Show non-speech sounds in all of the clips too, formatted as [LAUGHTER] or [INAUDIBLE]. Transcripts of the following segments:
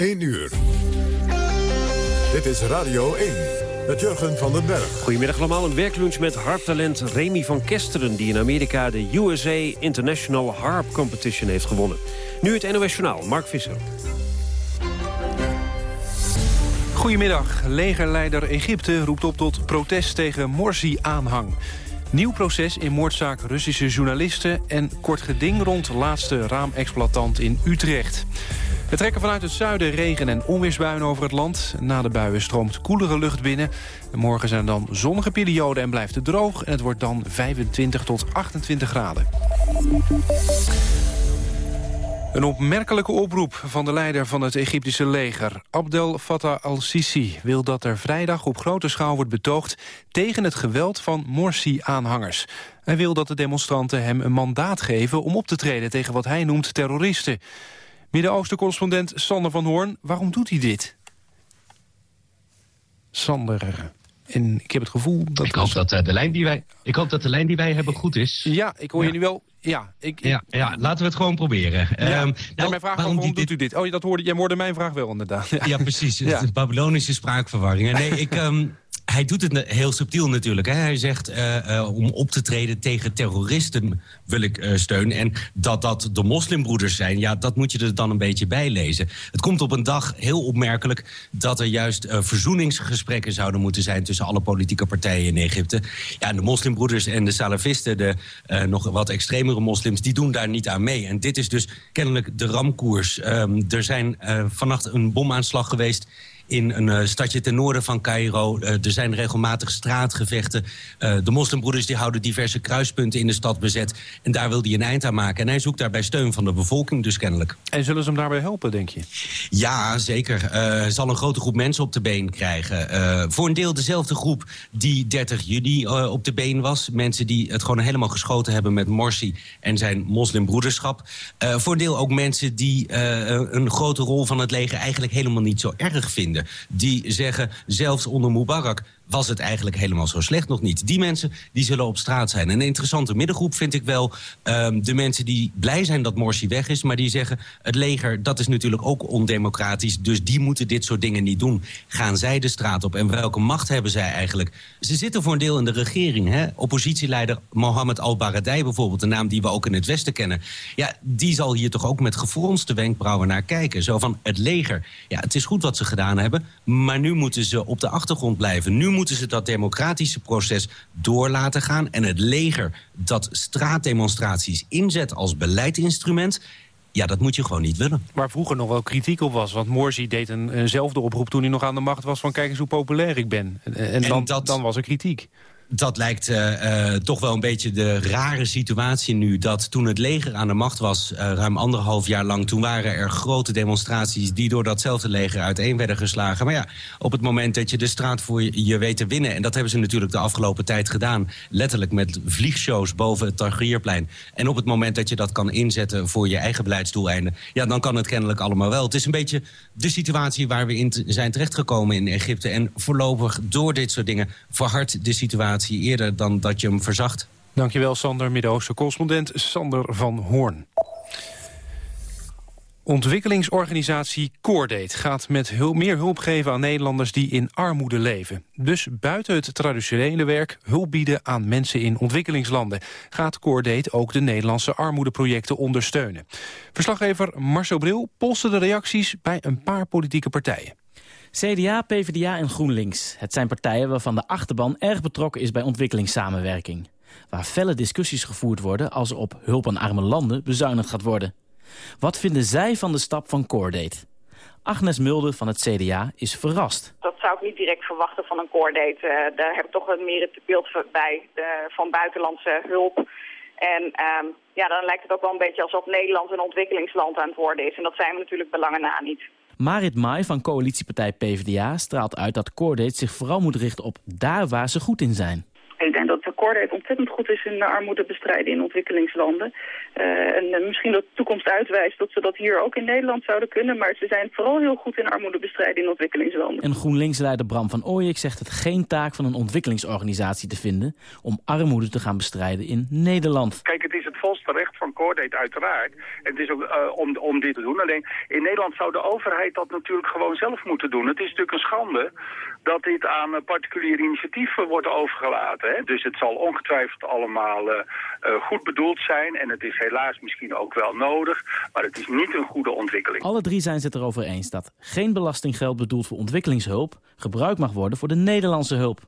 1 uur. Dit is Radio 1 met Jurgen van den Berg. Goedemiddag allemaal. Een werklunch met harptalent Remy van Kesteren... die in Amerika de USA International Harp Competition heeft gewonnen. Nu het NOS Journaal, Mark Visser. Goedemiddag. Legerleider Egypte roept op tot protest tegen Morsi-aanhang. Nieuw proces in moordzaak Russische journalisten... en kort geding rond laatste raamexploitant in Utrecht. We trekken vanuit het zuiden regen- en onweersbuien over het land. Na de buien stroomt koelere lucht binnen. Morgen zijn er dan zonnige perioden en blijft het droog. En het wordt dan 25 tot 28 graden. Een opmerkelijke oproep van de leider van het Egyptische leger. Abdel Fattah al-Sisi wil dat er vrijdag op grote schaal wordt betoogd... tegen het geweld van Morsi-aanhangers. Hij wil dat de demonstranten hem een mandaat geven... om op te treden tegen wat hij noemt terroristen. Midden-Oosten-correspondent Sander van Hoorn, waarom doet hij dit? Sander, en ik heb het gevoel dat... Ik hoop dat, uh, de, lijn die wij, ik hoop dat de lijn die wij hebben goed is. Ja, ik hoor je nu wel... Ja, ik, ja, ja, laten we het gewoon proberen. Ja. Um, nou, mijn vraag waarom, waarom doet u dit? Oh, dat hoorde, jij hoorde mijn vraag wel inderdaad. Ja, [LAUGHS] ja precies. Babylonische spraakverwarringen. Nee, ik... Um, hij doet het heel subtiel natuurlijk. Hè. Hij zegt uh, uh, om op te treden tegen terroristen wil ik uh, steun. En dat dat de moslimbroeders zijn, ja, dat moet je er dan een beetje bij lezen. Het komt op een dag heel opmerkelijk dat er juist verzoeningsgesprekken zouden moeten zijn tussen alle politieke partijen in Egypte. Ja, de moslimbroeders en de salafisten, de nog wat extremere moslims, die doen daar niet aan mee. En dit is dus kennelijk de ramkoers. Um, er zijn vannacht een bomaanslag geweest in een uh, stadje ten noorden van Cairo. Uh, er zijn regelmatig straatgevechten. Uh, de moslimbroeders die houden diverse kruispunten in de stad bezet. En daar wil hij een eind aan maken. En hij zoekt daarbij steun van de bevolking dus kennelijk. En zullen ze hem daarbij helpen, denk je? Ja, zeker. Hij zal een grote groep mensen op de been krijgen. voor een deel dezelfde groep die 30 juli op de been was. Mensen die het gewoon helemaal geschoten hebben met Morsi en zijn moslimbroederschap. voor een deel ook mensen die een grote rol van het leger eigenlijk helemaal niet zo erg vinden die zeggen, zelfs onder Mubarak was het eigenlijk helemaal zo slecht nog niet. Die mensen die zullen op straat zijn. En een interessante middengroep vind ik wel um, de mensen die blij zijn dat Morsi weg is... maar die zeggen, het leger, dat is natuurlijk ook ondemocratisch... dus die moeten dit soort dingen niet doen. Gaan zij de straat op? En welke macht hebben zij eigenlijk? Ze zitten voor een deel in de regering. Hè? Oppositieleider Mohammed al-Baradei bijvoorbeeld... de naam die we ook in het Westen kennen. Ja, die zal hier toch ook met gefronste wenkbrauwen naar kijken. Zo van, het leger, ja, het is goed wat ze gedaan hebben... maar nu moeten ze op de achtergrond blijven. Nu moeten ze dat democratische proces door laten gaan... en het leger dat straatdemonstraties inzet als beleidinstrument... Ja, dat moet je gewoon niet willen. Waar vroeger nog wel kritiek op was. Want Morsi deed een, eenzelfde oproep toen hij nog aan de macht was... van kijk eens hoe populair ik ben. En, en, dan, dat, dan was er kritiek dat lijkt uh, toch wel een beetje de rare situatie nu... dat toen het leger aan de macht was, uh, ruim anderhalf jaar lang... toen waren er grote demonstraties die door datzelfde leger uiteen werden geslagen. Maar ja, op het moment dat je de straat voor je, je weet te winnen... en dat hebben ze natuurlijk de afgelopen tijd gedaan... letterlijk met vliegshows boven het Targierplein... en op het moment dat je dat kan inzetten voor je eigen beleidsdoeleinden... ja, dan kan het kennelijk allemaal wel. Het is een beetje de situatie waar we in zijn terechtgekomen in Egypte... en voorlopig door dit soort dingen verhardt de situatie eerder dan dat je hem verzacht. Dankjewel Sander, Midden-Oosten correspondent Sander van Hoorn. Ontwikkelingsorganisatie Coordate gaat met meer hulp geven aan Nederlanders die in armoede leven. Dus buiten het traditionele werk hulp bieden aan mensen in ontwikkelingslanden. Gaat Coordate ook de Nederlandse armoedeprojecten ondersteunen. Verslaggever Marcel Bril polste de reacties bij een paar politieke partijen. CDA, PvdA en GroenLinks. Het zijn partijen waarvan de achterban erg betrokken is bij ontwikkelingssamenwerking. Waar felle discussies gevoerd worden als er op hulp aan arme landen bezuinigd gaat worden. Wat vinden zij van de stap van Coordate? Agnes Mulder van het CDA is verrast. Dat zou ik niet direct verwachten van een Coordate. Uh, daar heb ik toch meer het beeld bij van buitenlandse hulp. En um, ja, dan lijkt het ook wel een beetje alsof Nederland een ontwikkelingsland aan het worden is. En dat zijn we natuurlijk belangen na niet. Marit Mai van coalitiepartij PvdA straalt uit dat Coordate zich vooral moet richten op daar waar ze goed in zijn. Ik denk dat de Coordate ontzettend goed is in armoede bestrijden in ontwikkelingslanden. Uh, en misschien dat de toekomst uitwijst dat ze dat hier ook in Nederland zouden kunnen. Maar ze zijn vooral heel goed in armoede bestrijden in ontwikkelingslanden. En GroenLinks-leider Bram van Ooyek zegt het geen taak van een ontwikkelingsorganisatie te vinden... om armoede te gaan bestrijden in Nederland. Kijk, het is het volste recht van coordate uiteraard. En het is ook om, om dit te doen. Alleen in Nederland zou de overheid dat natuurlijk gewoon zelf moeten doen. Het is natuurlijk een schande dat dit aan particuliere initiatieven wordt overgelaten. Hè? Dus het zal ongetwijfeld allemaal goed bedoeld zijn. En het is helaas misschien ook wel nodig. Maar het is niet een goede ontwikkeling. Alle drie zijn ze het erover eens dat geen belastinggeld bedoeld voor ontwikkelingshulp... gebruikt mag worden voor de Nederlandse hulp.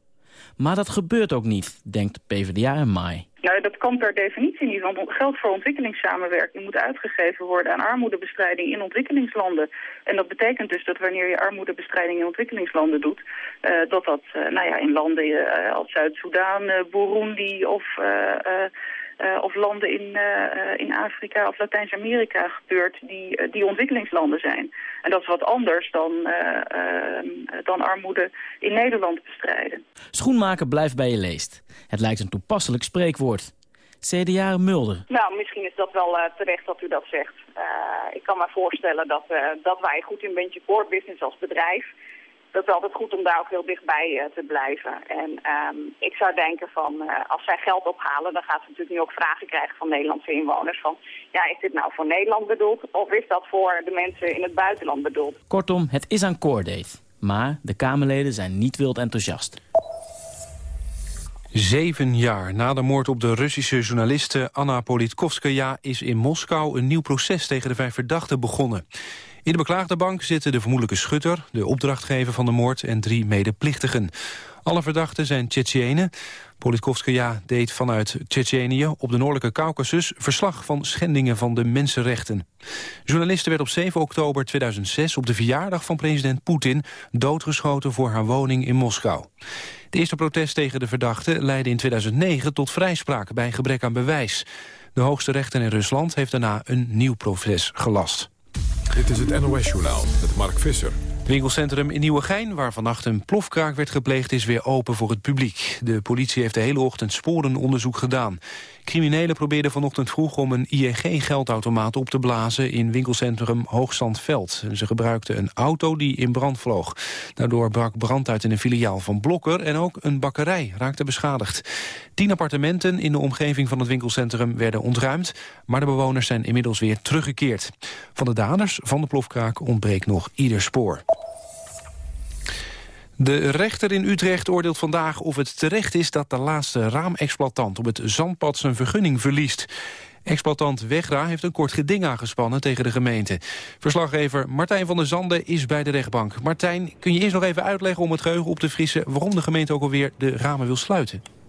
Maar dat gebeurt ook niet, denkt PvdA en Mai. Nou, dat kan per definitie niet, want geld voor ontwikkelingssamenwerking moet uitgegeven worden aan armoedebestrijding in ontwikkelingslanden. En dat betekent dus dat wanneer je armoedebestrijding in ontwikkelingslanden doet, uh, dat dat uh, nou ja, in landen uh, als Zuid-Soedan, Burundi of uh, of landen in, uh, in Afrika of Latijns-Amerika gebeurt die, die ontwikkelingslanden zijn. En dat is wat anders dan, dan armoede in Nederland bestrijden. Schoenmaken blijft bij je leest. Het lijkt een toepasselijk spreekwoord. CDA Mulder. Nou, misschien is dat wel terecht dat u dat zegt. ik kan me voorstellen dat, dat wij goed in beetje core business als bedrijf dat is altijd goed om daar ook heel dichtbij uh, te blijven. En um, ik zou denken van, uh, als zij geld ophalen, dan gaat ze natuurlijk nu ook vragen krijgen van Nederlandse inwoners. Van, ja, is dit nou voor Nederland bedoeld of is dat voor de mensen in het buitenland bedoeld? Kortom, het is aan Coordate. Maar de Kamerleden zijn niet wild enthousiast. Zeven jaar na de moord op de Russische journaliste Anna Politkovskaya... is in Moskou een nieuw proces tegen de vijf verdachten begonnen. In de beklaagde bank zitten de vermoedelijke schutter... de opdrachtgever van de moord en drie medeplichtigen. Alle verdachten zijn Tsjetsjenen. Politkovskaya deed vanuit Tsjetsjenië op de noordelijke Caucasus... verslag van schendingen van de mensenrechten. Journaliste werd op 7 oktober 2006 op de verjaardag van president Poetin... doodgeschoten voor haar woning in Moskou. De eerste protest tegen de verdachte leidde in 2009 tot vrijspraak... bij gebrek aan bewijs. De hoogste rechter in Rusland heeft daarna een nieuw proces gelast. Dit is het NOS-journaal met Mark Visser. Het winkelcentrum in Nieuwegein, waar vannacht een plofkraak werd gepleegd... is weer open voor het publiek. De politie heeft de hele ochtend sporenonderzoek gedaan. Criminelen probeerden vanochtend vroeg om een ING-geldautomaat op te blazen... in winkelcentrum Hoogstandveld. Ze gebruikten een auto die in brand vloog. Daardoor brak brand uit in een filiaal van Blokker... en ook een bakkerij raakte beschadigd. Tien appartementen in de omgeving van het winkelcentrum werden ontruimd... maar de bewoners zijn inmiddels weer teruggekeerd. Van de daders van de plofkraak ontbreekt nog ieder spoor. De rechter in Utrecht oordeelt vandaag of het terecht is... dat de laatste raamexploitant op het zandpad zijn vergunning verliest. Exploitant Wegra heeft een kort geding aangespannen tegen de gemeente. Verslaggever Martijn van der Zanden is bij de rechtbank. Martijn, kun je eerst nog even uitleggen om het geheugen op te frissen... waarom de gemeente ook alweer de ramen wil sluiten?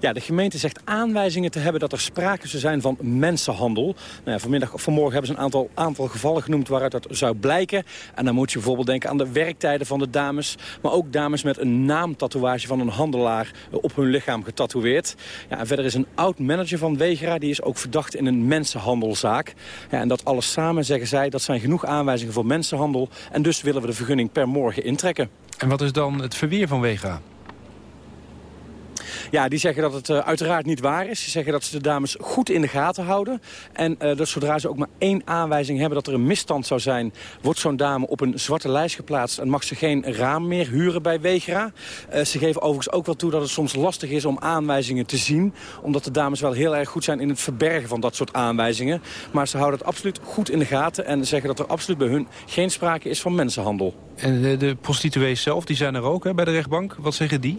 Ja, de gemeente zegt aanwijzingen te hebben dat er sprake zou zijn van mensenhandel. Nou vanmiddag, vanmorgen hebben ze een aantal, aantal gevallen genoemd waaruit dat zou blijken. En dan moet je bijvoorbeeld denken aan de werktijden van de dames. Maar ook dames met een naamtatoeage van een handelaar op hun lichaam getatoeëerd. Ja, en verder is een oud-manager van Wegera, die is ook verdacht in een mensenhandelzaak. Ja, en dat alles samen zeggen zij, dat zijn genoeg aanwijzingen voor mensenhandel. En dus willen we de vergunning per morgen intrekken. En wat is dan het verweer van Wegera? Ja, die zeggen dat het uh, uiteraard niet waar is. Ze zeggen dat ze de dames goed in de gaten houden. En uh, dat zodra ze ook maar één aanwijzing hebben dat er een misstand zou zijn... wordt zo'n dame op een zwarte lijst geplaatst... en mag ze geen raam meer huren bij Wegra. Uh, ze geven overigens ook wel toe dat het soms lastig is om aanwijzingen te zien. Omdat de dames wel heel erg goed zijn in het verbergen van dat soort aanwijzingen. Maar ze houden het absoluut goed in de gaten... en zeggen dat er absoluut bij hun geen sprake is van mensenhandel. En de, de prostituees zelf, die zijn er ook hè, bij de rechtbank. Wat zeggen die?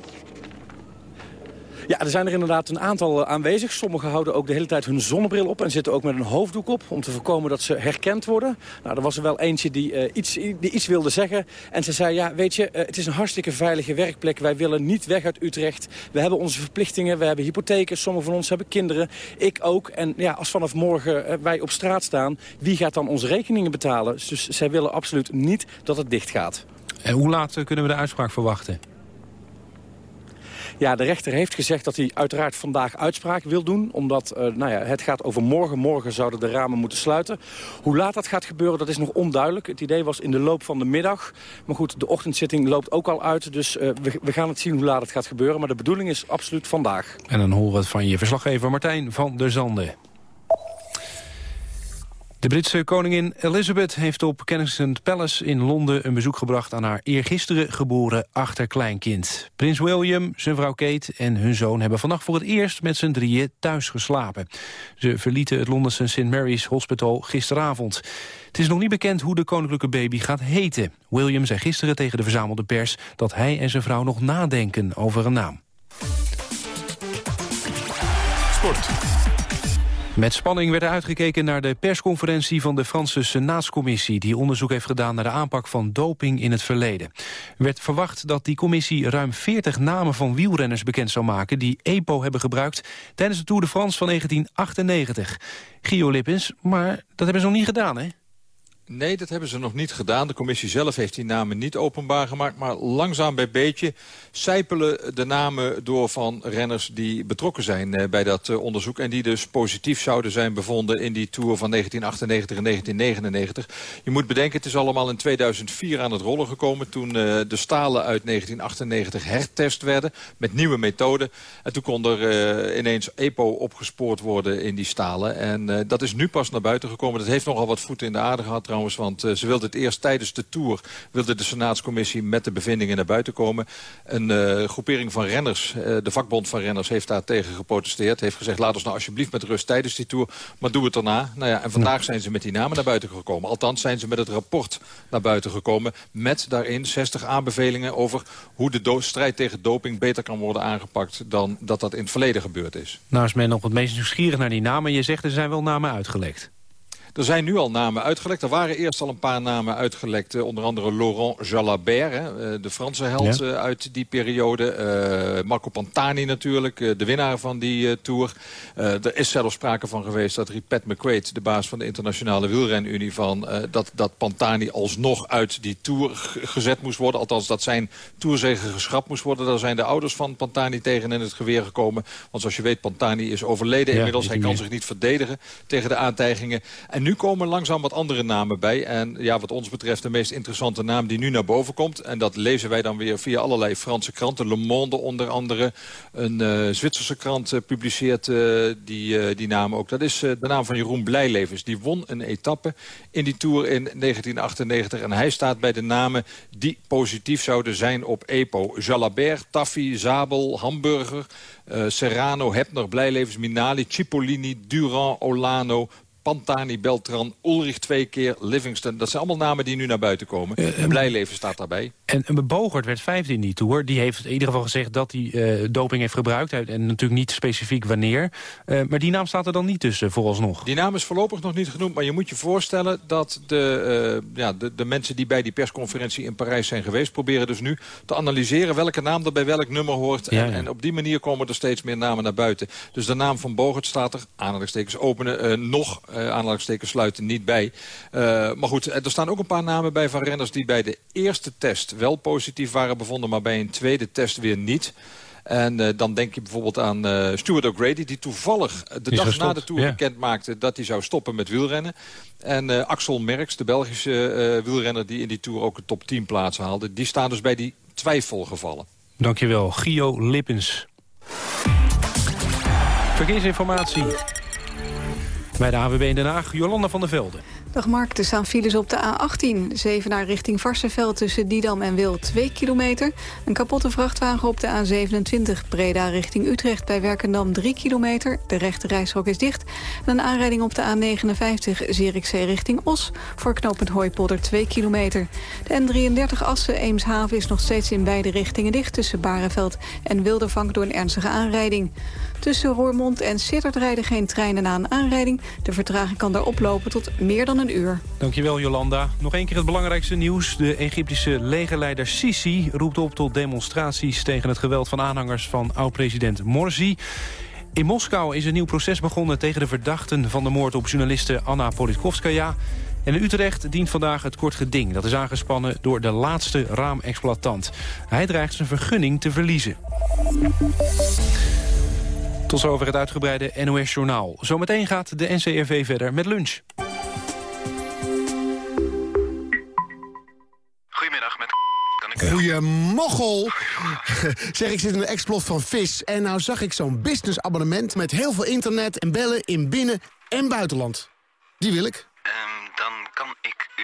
Ja, er zijn er inderdaad een aantal eh, aanwezig. Sommigen houden ook de hele tijd hun zonnebril op en zitten ook met een hoofddoek op... om te voorkomen dat ze herkend worden. Nou, er was er wel eentje die, uh, iets, die iets wilde zeggen. En ze zei, ja, weet je, uh, het is een hartstikke veilige werkplek. Wij willen niet weg uit Utrecht. We hebben onze verplichtingen, we hebben hypotheken. Sommigen van ons hebben kinderen, ik ook. En ja, als vanaf morgen wij op straat staan... wie gaat dan onze rekeningen betalen? Dus zij willen absoluut niet dat het dicht gaat. En hoe laat kunnen we de uitspraak verwachten? Ja, de rechter heeft gezegd dat hij uiteraard vandaag uitspraak wil doen. Omdat uh, nou ja, het gaat over morgen. Morgen zouden de ramen moeten sluiten. Hoe laat dat gaat gebeuren, dat is nog onduidelijk. Het idee was in de loop van de middag. Maar goed, de ochtendzitting loopt ook al uit. Dus uh, we, we, gaan het zien hoe laat het gaat gebeuren. Maar de bedoeling is absoluut vandaag. En dan horen we het van je verslaggever Martijn van der Zanden. De Britse koningin Elizabeth heeft op Kensington Palace in Londen... een bezoek gebracht aan haar eergisteren geboren achterkleinkind. Prins William, zijn vrouw Kate en hun zoon hebben vannacht voor het eerst... met z'n drieën thuis geslapen. Ze verlieten het Londense St. Mary's Hospital gisteravond. Het is nog niet bekend hoe de koninklijke baby gaat heten. William zei gisteren tegen de verzamelde pers... dat hij en zijn vrouw nog nadenken over een naam. Sport. Met spanning werd er uitgekeken naar de persconferentie van de Franse Senaatscommissie... die onderzoek heeft gedaan naar de aanpak van doping in het verleden. Er werd verwacht dat die commissie ruim 40 namen van wielrenners bekend zou maken... die EPO hebben gebruikt tijdens de Tour de France van 1998. Gio Lippens, maar dat hebben ze nog niet gedaan, hè? Nee, dat hebben ze nog niet gedaan. De commissie zelf heeft die namen niet openbaar gemaakt. Maar langzaam bij beetje sijpelen de namen door van renners die betrokken zijn eh, bij dat eh, onderzoek. En die dus positief zouden zijn bevonden in die Tour van 1998 en 1999. Je moet bedenken, het is allemaal in 2004 aan het rollen gekomen. Toen eh, de stalen uit 1998 hertest werden met nieuwe methoden. En toen kon er ineens EPO opgespoord worden in die stalen. En dat is nu pas naar buiten gekomen. Dat heeft nogal wat voeten in de aarde gehad want uh, ze wilde het eerst tijdens de Tour... wilde de Senaatscommissie met de bevindingen naar buiten komen. Een uh, groepering van renners, uh, de vakbond van renners... heeft daar tegen geprotesteerd. Heeft gezegd, laat ons nou alsjeblieft met rust tijdens die Tour... maar doe het daarna. Nou ja, en vandaag zijn ze met die namen naar buiten gekomen. Althans zijn ze met het rapport naar buiten gekomen... met daarin 60 aanbevelingen over hoe de strijd tegen doping... beter kan worden aangepakt dan dat dat in het verleden gebeurd is. Nou is men nog het meest nieuwsgierig naar die namen. Je zegt, er zijn wel namen uitgelekt. Er zijn nu al namen uitgelekt. Er waren eerst al een paar namen uitgelekt. onder andere Laurent Jalabert, hè, eh, de Franse held eh, uit die periode. Marco Pantani natuurlijk, de winnaar van die Tour. er is zelfs sprake van geweest dat Ripet McQuaid... de baas van de internationale wielrenunie... Van, dat, dat Pantani alsnog uit die Tour gezet moest worden. Althans, dat zijn Tourzegen geschrapt moest worden. Daar zijn de ouders van Pantani tegen in het geweer gekomen. Want zoals je weet, Pantani is overleden inmiddels. Hij kan zich niet verdedigen tegen de aantijgingen. En nu komen langzaam wat andere namen bij. En ja, wat ons betreft de meest interessante naam die nu naar boven komt. En dat lezen wij dan weer via allerlei Franse kranten. Le Monde onder andere. Een uh, Zwitserse krant uh, publiceert uh, die, die naam ook. Dat is de naam van Jeroen Blijlevens. Die won een etappe in die Tour in 1998. En hij staat bij de namen die positief zouden zijn op EPO. Jalabert, Taffy, Zabel, Hamburger... Serrano, Hepner, Blijlevens, Minali, Cipollini, Durand, Olano, Pantani, Beltran, Ulrich twee keer, Livingston. Dat zijn allemaal namen die nu naar buiten komen. Uh, Blijleven staat daarbij. En, en Bogert werd vijfde in die Tour. Die heeft in ieder geval gezegd dat hij uh, doping heeft gebruikt. En natuurlijk niet specifiek wanneer. Uh, maar die naam staat er dan niet tussen vooralsnog. Die naam is voorlopig nog niet genoemd. Maar je moet je voorstellen dat de, ja, de, de mensen die bij die persconferentie in Parijs zijn geweest... proberen dus nu te analyseren welke naam er bij welk nummer hoort. En, en op die manier komen er steeds meer namen naar buiten. Dus de naam van Bogert staat er, aanhalingstekens openen, nog aanhalingstekens sluiten niet bij. Uh, maar goed, er staan ook een paar namen bij van renners die bij de eerste test wel positief waren bevonden, maar bij een tweede test weer niet. En uh, dan denk je bijvoorbeeld aan uh, Stuart O'Grady... die toevallig de dag na de Tour bekend maakte... dat hij zou stoppen met wielrennen. En uh, Axel Merckx, de Belgische wielrenner... die in die Tour ook een top 10 plaats haalde... die staan dus bij die twijfelgevallen. Dankjewel, Gio Lippens. Verkeersinformatie. Bij de AWB in Den Haag, Jolanda van der Velde. Dag Mark, er staan files op de A18. Zevenaar richting Varsenveld tussen Didam en Wil 2 kilometer. Een kapotte vrachtwagen op de A27 Breda richting Utrecht bij Werkendam 3 kilometer. De rechte reishok is dicht. En een aanrijding op de A59 Zierikzee richting Os voor knooppunt Hooipolder 2 kilometer. De N33 Assen Eemshaven is nog steeds in beide richtingen dicht... tussen Bareveld en Wildervank door een ernstige aanrijding. Tussen Roermond en Sittard rijden geen treinen na een aanrijding. De vertraging kan daar oplopen tot meer dan een uur. Dankjewel Jolanda. Nog één keer het belangrijkste nieuws. De Egyptische legerleider Sisi roept op tot demonstraties... tegen het geweld van aanhangers van oud-president Morsi. In Moskou is een nieuw proces begonnen tegen de verdachten van de moord op journaliste Anna Politkovskaya. En in Utrecht dient vandaag het kort geding. Dat is aangespannen door de laatste raamexploitant. Hij dreigt zijn vergunning te verliezen. Tot zover het uitgebreide NOS-journaal. Zometeen gaat de NCRV verder met lunch. Goedemiddag, met kan ik... Goeiemoggel! zeg, ik zit in de explot van vis en nou zag ik zo'n businessabonnement... met heel veel internet en bellen in binnen- en buitenland. Die wil ik. kan ik u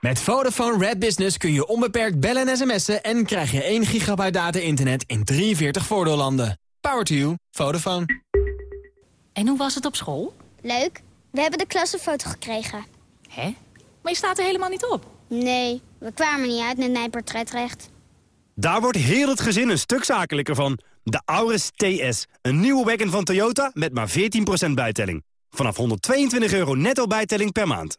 Met Vodafone Red Business kun je onbeperkt bellen en sms'en... en krijg je 1 gigabyte data-internet in 43 voordeellanden. Power to you. Vodafone. En hoe was het op school? Leuk. We hebben de klassenfoto gekregen. Hè? Maar je staat er helemaal niet op. Nee, we kwamen niet uit met mijn portretrecht. Daar wordt heel het gezin een stuk zakelijker van. De Auris TS, een nieuwe wagon van Toyota met maar 14% bijtelling. Vanaf 122 euro netto bijtelling per maand.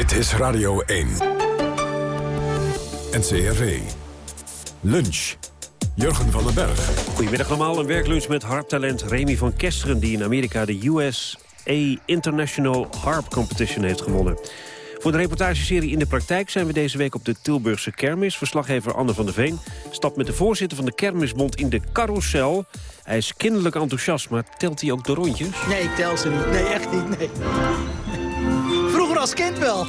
Dit is Radio 1. NCRV. Lunch. Jurgen van den Berg. Goedemiddag allemaal. Een werklunch met harptalent Remy van Kesteren... die in Amerika de USA International Harp Competition heeft gewonnen. Voor de reportageserie In de Praktijk zijn we deze week op de Tilburgse kermis. Verslaggever Anne van der Veen stapt met de voorzitter van de Kermisbond in de carousel. Hij is kinderlijk enthousiast, maar telt hij ook de rondjes? Nee, ik tel ze niet. Nee, echt niet. Nee. Als kind wel.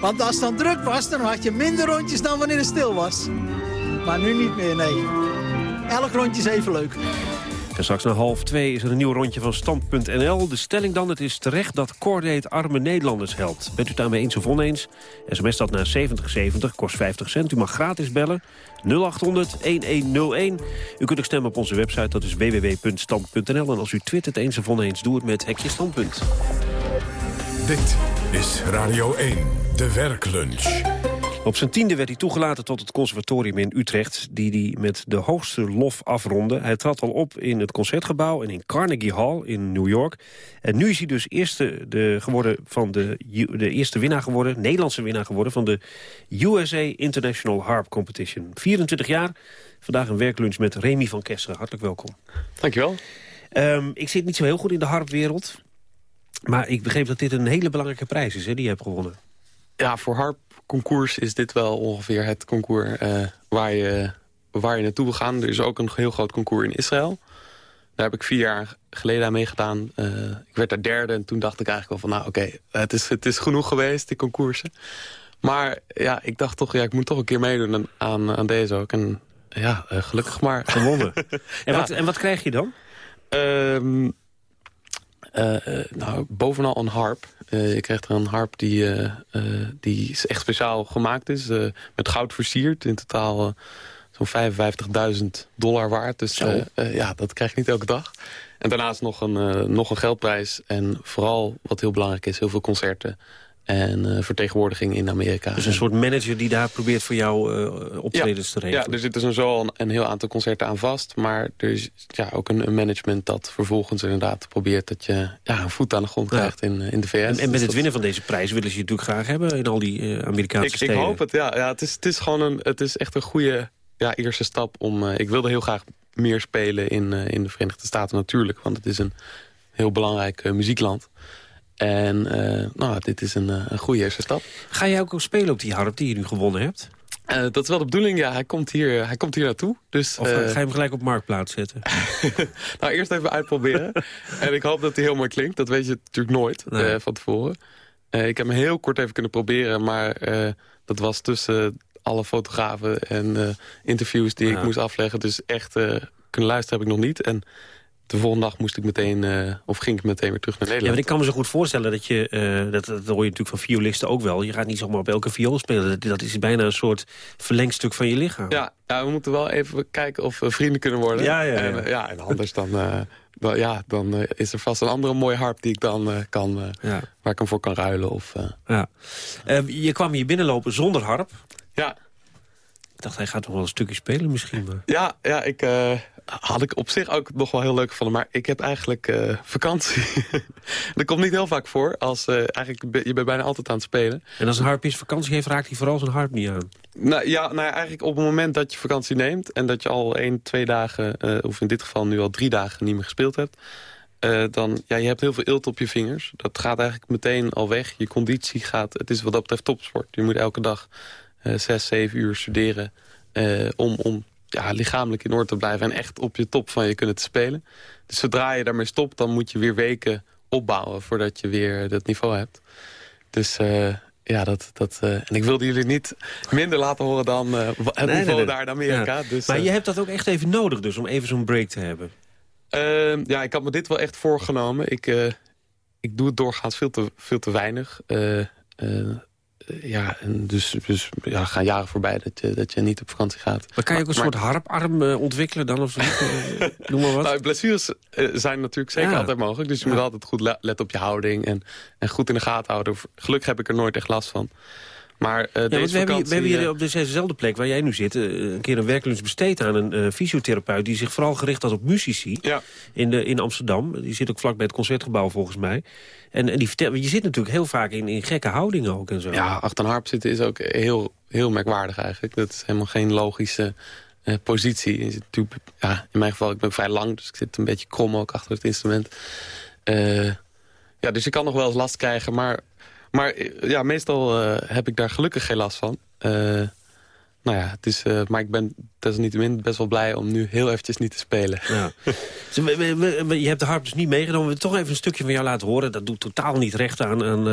Want als het dan druk was, dan had je minder rondjes dan wanneer het stil was. Maar nu niet meer, nee. Elk rondje is even leuk. En straks na half twee is er een nieuw rondje van Stand.nl. De stelling dan, het is terecht dat Cordate arme Nederlanders helpt. Bent u daarmee eens of oneens? SMS dat naar 7070, kost 50 cent. U mag gratis bellen, 0800-1101. U kunt ook stemmen op onze website, dat is www.stand.nl. En als u twittert eens of oneens, doe het met Hekje Standpunt. Dit is Radio 1, de werklunch. Op zijn tiende werd hij toegelaten tot het conservatorium in Utrecht... die hij met de hoogste lof afronde. Hij trad al op in het Concertgebouw en in Carnegie Hall in New York. En nu is hij dus eerste, de, geworden van de, de eerste winnaar geworden... Nederlandse winnaar geworden van de USA International Harp Competition. 24 jaar, vandaag een werklunch met Remy van Kesseren. Hartelijk welkom. Dankjewel. Um, ik zit niet zo heel goed in de harpwereld... maar ik begreep dat dit een hele belangrijke prijs is hè, die je hebt gewonnen. Ja, voor harpconcours is dit wel ongeveer het concours uh, waar, je, waar je naartoe wil gaan. Er is ook een heel groot concours in Israël. Daar heb ik vier jaar geleden aan meegedaan. Uh, ik werd daar derde en toen dacht ik eigenlijk wel van... nou oké, okay, het, is, het is genoeg geweest, die concoursen. Maar ja, ik dacht toch, ja, ik moet toch een keer meedoen aan, aan deze ook. En ja, uh, gelukkig maar. Gewonnen. [LAUGHS] en, ja. wat, en wat krijg je dan? Uh, nou, bovenal een harp. Uh, je krijgt er een harp die, die echt speciaal gemaakt is. met goud versierd. In totaal zo'n 55.000 dollar waard. Dus ja, dat krijg je niet elke dag. En daarnaast nog een, nog een geldprijs. En vooral, wat heel belangrijk is, heel veel concerten. En uh, vertegenwoordiging in Amerika. Dus een soort manager die daar probeert voor jou uh, optredens ja, te regelen? Ja, er zit dus een, zo een, een, heel aantal concerten aan vast. Maar er is ja, ook een, een management dat vervolgens inderdaad probeert... dat je ja, een voet aan de grond krijgt in, in de VS. En, en met dus het dat... winnen van deze prijs willen ze je natuurlijk graag hebben... in al die uh, Amerikaanse ik, steden. Ik hoop het, ja. ja het, is, het is gewoon een, het is echt een goede ja, eerste stap om... ik wilde heel graag meer spelen in, in de Verenigde Staten natuurlijk. Want het is een heel belangrijk muziekland. En uh, nou, dit is een, een goede eerste stap. Ga jij ook spelen op die harp die je nu gewonnen hebt? Uh, dat is wel de bedoeling, ja. Hij komt hier, hij komt hier naartoe. Dus, of uh, ga je hem gelijk op marktplaats zetten? [LAUGHS] nou, eerst even uitproberen. [LAUGHS] en ik hoop dat hij heel mooi klinkt. Dat weet je natuurlijk nooit nee. uh, van tevoren. ik heb hem heel kort even kunnen proberen. Maar dat was tussen alle fotografen en eh, interviews die ik moest afleggen. Dus echt kunnen luisteren heb ik nog niet. En de volgende dag moest ik meteen, uh, of ging ik meteen weer terug naar Nederland. Ja, maar ik kan me zo goed voorstellen dat je, dat, dat hoor je natuurlijk van violisten ook wel. Je gaat niet zomaar op elke viool spelen. Dat, dat is bijna een soort verlengstuk van je lichaam. Ja, ja, we moeten wel even kijken of we vrienden kunnen worden. Ja, ja, ja. En, ja, en anders dan dan, ja, dan uh, is er vast een andere mooie harp die ik dan uh, kan, uh, ja. waar ik hem voor kan ruilen. Of, ja. je kwam hier binnenlopen zonder harp. Ja. Ik dacht, hij gaat nog wel een stukje spelen misschien. Maar... Ja, ja ik, had ik op zich ook nog wel heel leuk gevonden. Maar ik heb eigenlijk vakantie. [LAUGHS] dat komt niet heel vaak voor. Als, eigenlijk, je bent bijna altijd aan het spelen. En als een harpist vakantie heeft, raakt hij vooral zijn harp niet aan? Nou ja, nou ja, eigenlijk op het moment dat je vakantie neemt... en dat je al één, twee dagen, uh, of in dit geval nu al drie dagen niet meer gespeeld hebt... Dan, ja, je hebt heel veel ilt op je vingers. Dat gaat eigenlijk meteen al weg. Je conditie gaat, het is wat dat betreft topsport. Je moet elke dag zes, zeven uur studeren... om, om ja, lichamelijk in orde te blijven... en echt op je top van je kunnen te spelen. Dus zodra je daarmee stopt, dan moet je weer weken opbouwen... voordat je weer dat niveau hebt. Dus ja, dat, dat, uh, en ik wilde jullie niet minder laten horen dan uh, het nee, niveau nee, nee. daar in Amerika. Ja. Dus, maar uh, je hebt dat ook echt even nodig dus, om even zo'n break te hebben? Ehm, ja, ik had me dit wel echt voorgenomen. Ik, ik doe het doorgaans veel te, veel te weinig. Ja, en dus, dus ja, gaan jaren voorbij dat je, dat je niet op vakantie gaat. Maar kan je ook een maar, soort harparm ontwikkelen dan? Of [LAUGHS] noem maar wat. Nou, blessures zijn natuurlijk zeker Ja. altijd mogelijk. Dus je moet altijd goed le- letten op je houding en, en goed in de gaten houden. Gelukkig heb ik er nooit echt last van. Maar eh, Ja, deze we, hebben, hier- vakantie... we hebben hier eh, op dezezelfde plek waar jij nu zit... eh, een keer een werklunch besteed aan een eh, fysiotherapeut... die zich vooral gericht had op muzici in, de, in Amsterdam. Die zit ook vlak bij het Concertgebouw volgens mij. En, en die vertel, je zit natuurlijk heel vaak in, in gekke houdingen ook en zo. Ja, achter een harp zitten is ook heel, heel merkwaardig eigenlijk. Dat is helemaal geen logische positie. Je zit natuurlijk, ja, in mijn geval, ik ben vrij lang, dus ik zit een beetje krom ook achter het instrument. Ja, dus je kan nog wel eens last krijgen, maar, maar eh, ja, meestal eh, heb ik daar gelukkig geen last van. Eh, nou ja, het is, maar ik ben desalniettemin best wel blij om nu heel eventjes niet te spelen. Ja. [LAUGHS] Je hebt de harp dus niet meegenomen. We toch even een stukje van jou laten horen. Dat doet totaal niet recht aan, aan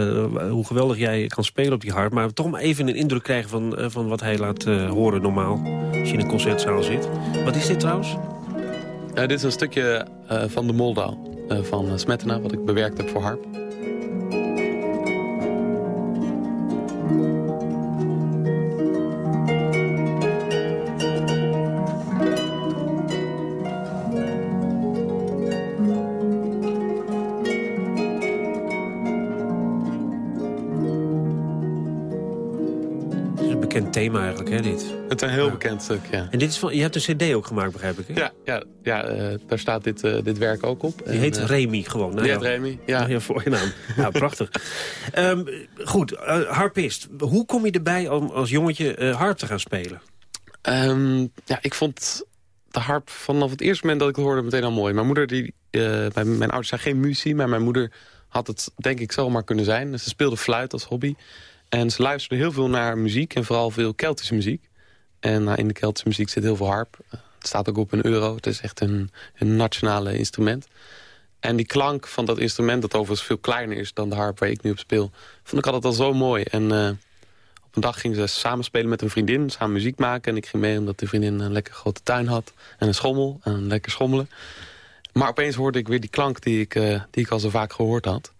hoe geweldig jij kan spelen op die harp. Maar toch maar even een indruk krijgen van, van wat hij laat horen normaal. Als je in een concertzaal zit. Wat is dit trouwens? Dit is een stukje van de Moldau van uh, Smetana, wat ik bewerkt heb voor harp. Het is bekend thema eigenlijk, hè, dit. Het is een heel bekend stuk, ja. En dit is van, je hebt een cd ook gemaakt, begrijp ik, hè? Ja, ja, ja eh, daar staat dit, eh, dit werk ook op. Die heet eh, Remy gewoon. Nou die heet Remy, ja. Ja, voor je naam. Ja, prachtig. [LAUGHS] Ehm, goed, harpist. Hoe kom je erbij om als jongetje harp te gaan spelen? Ehm, ja, ik vond de harp vanaf het eerste moment dat ik het hoorde meteen al mooi. Mijn moeder, die, mijn, mijn ouders zijn geen muziek, maar mijn moeder had het denk ik zomaar kunnen zijn. Ze speelde fluit als hobby. En ze luisterde heel veel naar muziek en vooral veel Keltische muziek. En nou, in de Keltische muziek zit heel veel harp. Het staat ook op een euro. Het is echt een, een nationale instrument. En die klank van dat instrument, dat overigens veel kleiner is dan de harp waar ik nu op speel, vond ik altijd al zo mooi. En eh, op een dag gingen ze samen spelen met een vriendin, samen muziek maken. En ik ging mee omdat die vriendin een lekker grote tuin had en een schommel en lekker schommelen. Maar opeens hoorde ik weer die klank die ik, eh, die ik al zo vaak gehoord had.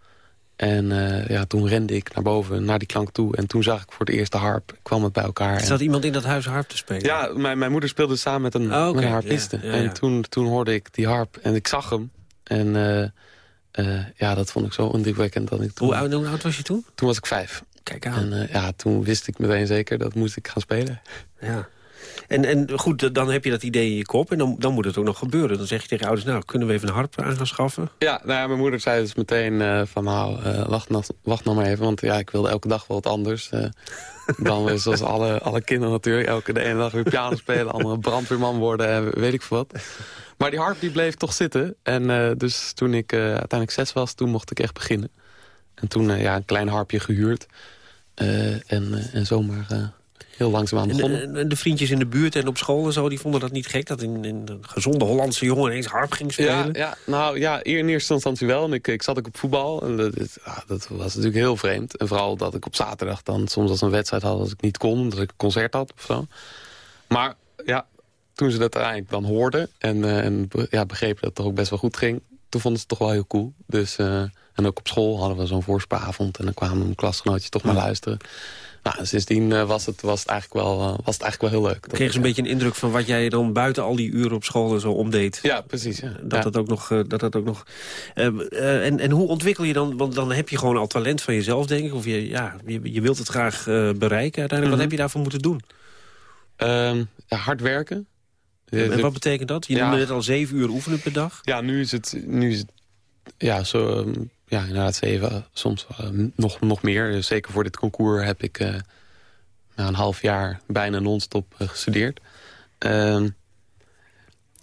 En eh, ja, toen rende ik naar boven, naar die klank toe. En toen zag ik voor de eerste harp, kwam het bij elkaar. Zat iemand in dat huis harp te spelen? Ja, mijn, mijn moeder speelde samen met een, Oh, oké, met een harpiste. ja, ja, ja. En toen, toen hoorde ik die harp en ik zag hem. En eh, eh, ja, dat vond ik zo indrukwekkend. Dat ik toen, Hoe oud, hoe oud was je toen? Toen was ik vijf. Kijk aan. En ja, toen wist ik meteen zeker dat moest ik gaan spelen. Ja. En, en goed, dan heb je dat idee in je kop en dan, dan moet het ook nog gebeuren. Dan zeg je tegen ouders, nou, kunnen we even een harp aan gaan schaffen? Ja, nou mijn moeder zei dus meteen eh, van nou, eh, wacht, nog- wacht nog maar even. Want ja, ik wilde elke dag wel wat anders. eh, dan zoals alle, alle kinderen natuurlijk. Elke de ene dag weer piano spelen, de andere brandweerman worden en weet ik veel wat. Maar die harp die bleef toch zitten. En dus toen ik uiteindelijk zes was, toen mocht ik echt beginnen. En toen ja, een klein harpje gehuurd. Eh, en, en zomaar heel langzaamaan En begonnen. de, en de vriendjes in de buurt en op school en zo, die vonden dat niet gek... dat in, in een gezonde Hollandse jongen ineens harp ging spelen? Ja, ja, nou ja, in eerste instantie wel. En ik, ik zat ook op voetbal. En dat, ja, dat was natuurlijk heel vreemd. En vooral dat ik op zaterdag dan soms als een wedstrijd had dat ik niet kon. Dat ik een concert had of zo. Maar ja, toen ze dat uiteindelijk dan hoorden. En, eh, en ja, begrepen dat het toch ook best wel goed ging. Toen vonden ze het toch wel heel cool. Dus, eh, en ook op school hadden we zo'n voorspaavond. En dan kwamen mijn klasgenootjes toch maar luisteren. Nou, en sindsdien eh, was, het, was, het eigenlijk wel, eh, was het eigenlijk wel heel leuk. Kreeg ze een beetje een indruk van wat jij dan buiten al die uren op school zo omdeed? Ja, precies. Ja. Dat Ja. dat ook nog... eh, Dat dat ook nog en, en hoe ontwikkel je dan... Want dan heb je gewoon al talent van jezelf, denk ik. Of je, ja, je, je wilt het graag bereiken uiteindelijk. Mhm. Wat heb je daarvoor moeten doen? Ehm, hard werken. En wat betekent dat? Je Ja. noemde net al zeven uur oefenen per dag. Ja, nu is het, nu is het ja, zo, ehm, ja, inderdaad zeven, eh, soms eh, nog, nog meer. Dus zeker voor dit concours heb ik eh, na een half jaar bijna non-stop gestudeerd. Ehm,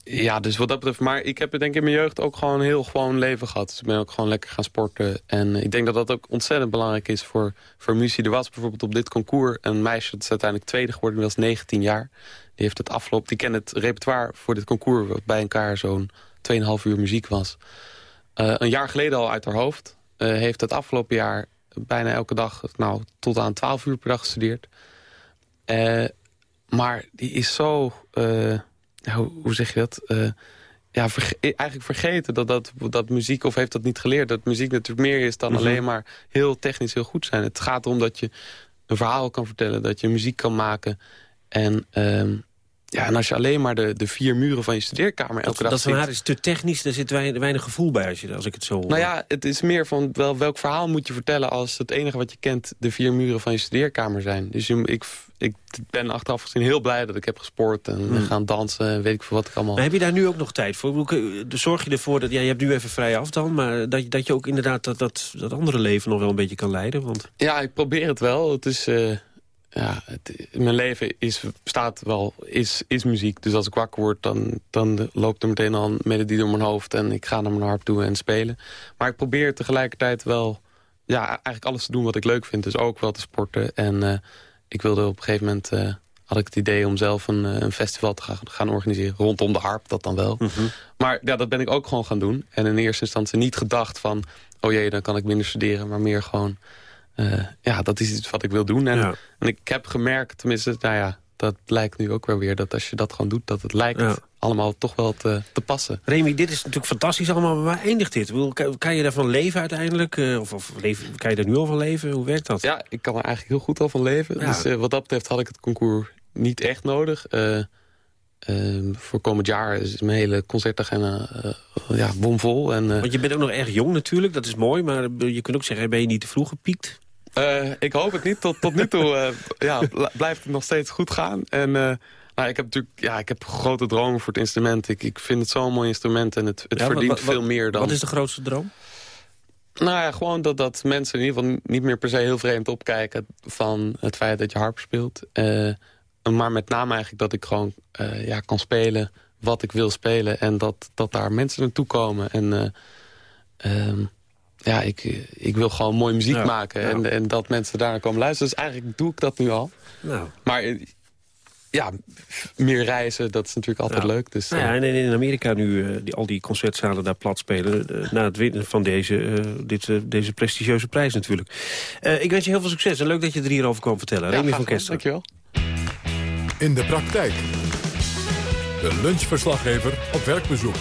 ja, dus wat dat betreft. Maar ik heb denk ik in mijn jeugd ook gewoon een heel gewoon leven gehad. Dus ik ben ook gewoon lekker gaan sporten. En ik denk dat dat ook ontzettend belangrijk is voor, voor muziek. Er was bijvoorbeeld op dit concours een meisje, dat is uiteindelijk tweede geworden. Die was 19 jaar. Die heeft het afgelopen, die kent het repertoire voor dit concours... wat bij elkaar zo'n 2,5 uur muziek was. Eh, een jaar geleden al uit haar hoofd. Eh, heeft het afgelopen jaar bijna elke dag, nou, tot aan 12 uur per dag gestudeerd. Eh, maar die is zo, hoe, hoe zeg je dat? Ja, verge- eigenlijk vergeten dat, dat, dat muziek, of heeft dat niet geleerd... dat muziek natuurlijk meer is dan Mhm. alleen maar heel technisch heel goed zijn. Het gaat erom dat je een verhaal kan vertellen, dat je muziek kan maken. En, ehm, ja, en als je alleen maar de, de vier muren van je studeerkamer elke Dat, dag dat van haar is te technisch, daar zit weinig, weinig gevoel bij als, je, als ik het zo hoor. nou ja, het is meer van wel, welk verhaal moet je vertellen... als het enige wat je kent de vier muren van je studeerkamer zijn. Dus je, ik, ik ben achteraf gezien heel blij dat ik heb gesport... en Hmm. gaan dansen en weet ik veel wat ik allemaal... Maar heb je daar nu ook nog tijd voor? Zorg je ervoor dat... Ja, je hebt nu even vrij af dan, maar dat, je- dat je ook inderdaad dat, dat, dat andere leven nog wel een beetje kan leiden? Want Ja, ik probeer het wel. Het is, eh, ja, het, mijn leven is, bestaat wel, is, is muziek. Dus als ik wakker word, dan, dan loopt er meteen al een melodie door mijn hoofd... en ik ga naar mijn harp toe en spelen. Maar ik probeer tegelijkertijd wel ja, eigenlijk alles te doen wat ik leuk vind. Dus ook wel te sporten. En eh, ik wilde op een gegeven moment... eh, had ik het idee om zelf een, eh, een festival te gaan, gaan organiseren. Rondom de harp, dat dan wel. Maar ja, dat ben ik ook gewoon gaan doen. En in eerste instantie niet gedacht van... oh jee, dan kan ik minder studeren. Maar meer gewoon... eh, ja, dat is iets wat ik wil doen. En, Ja. en ik heb gemerkt, tenminste, nou ja... dat lijkt nu ook wel weer, dat als je dat gewoon doet... dat het lijkt Ja. allemaal toch wel te, te passen. Remy, dit is natuurlijk fantastisch allemaal, maar waar eindigt dit? Kan, kan je daarvan leven uiteindelijk? Eh, Of, of leven, kan je er nu al van leven? Hoe werkt dat? Ja, ik kan er eigenlijk heel goed al van leven. Ja. Dus eh, wat dat betreft had ik het concours niet echt nodig. Eh, ehm, voor komend jaar is mijn hele concertagenda ja, bomvol. En, Want je bent ook nog erg jong natuurlijk, dat is mooi. Maar je kunt ook zeggen, ben je niet te vroeg gepiekt? Eh, ik hoop het niet. Tot, tot nu toe eh, ja, bl- blijft het nog steeds goed gaan. En eh, nou, ik heb natuurlijk ja, ik heb grote dromen voor het instrument. Ik, ik vind het zo'n mooi instrument en het, het Ja, verdient veel meer dan... Wat is de grootste droom? Nou ja, gewoon dat, dat mensen in ieder geval niet meer per se heel vreemd opkijken... van het feit dat je harp speelt. Maar met name eigenlijk dat ik gewoon ja, kan spelen wat ik wil spelen... en dat, dat daar mensen naartoe komen. En eh, ehm, ja, ik, ik wil gewoon mooie muziek Ja, maken. ja. En, en dat mensen daar komen luisteren. Dus eigenlijk doe ik dat nu al. Nou. Maar eh, ja, meer reizen, dat is natuurlijk altijd Ja. leuk. Dus, Nou ja, eh, en in Amerika nu eh, die, al die concertzalen daar plat spelen... eh, na het winnen van deze, eh, dit, eh, deze prestigieuze prijs natuurlijk. Eh, ik wens je heel veel succes en leuk dat je er hierover kwam vertellen. ja, Remy van. Kesteren. Dankjewel. In de praktijk. De lunchverslaggever op werkbezoek.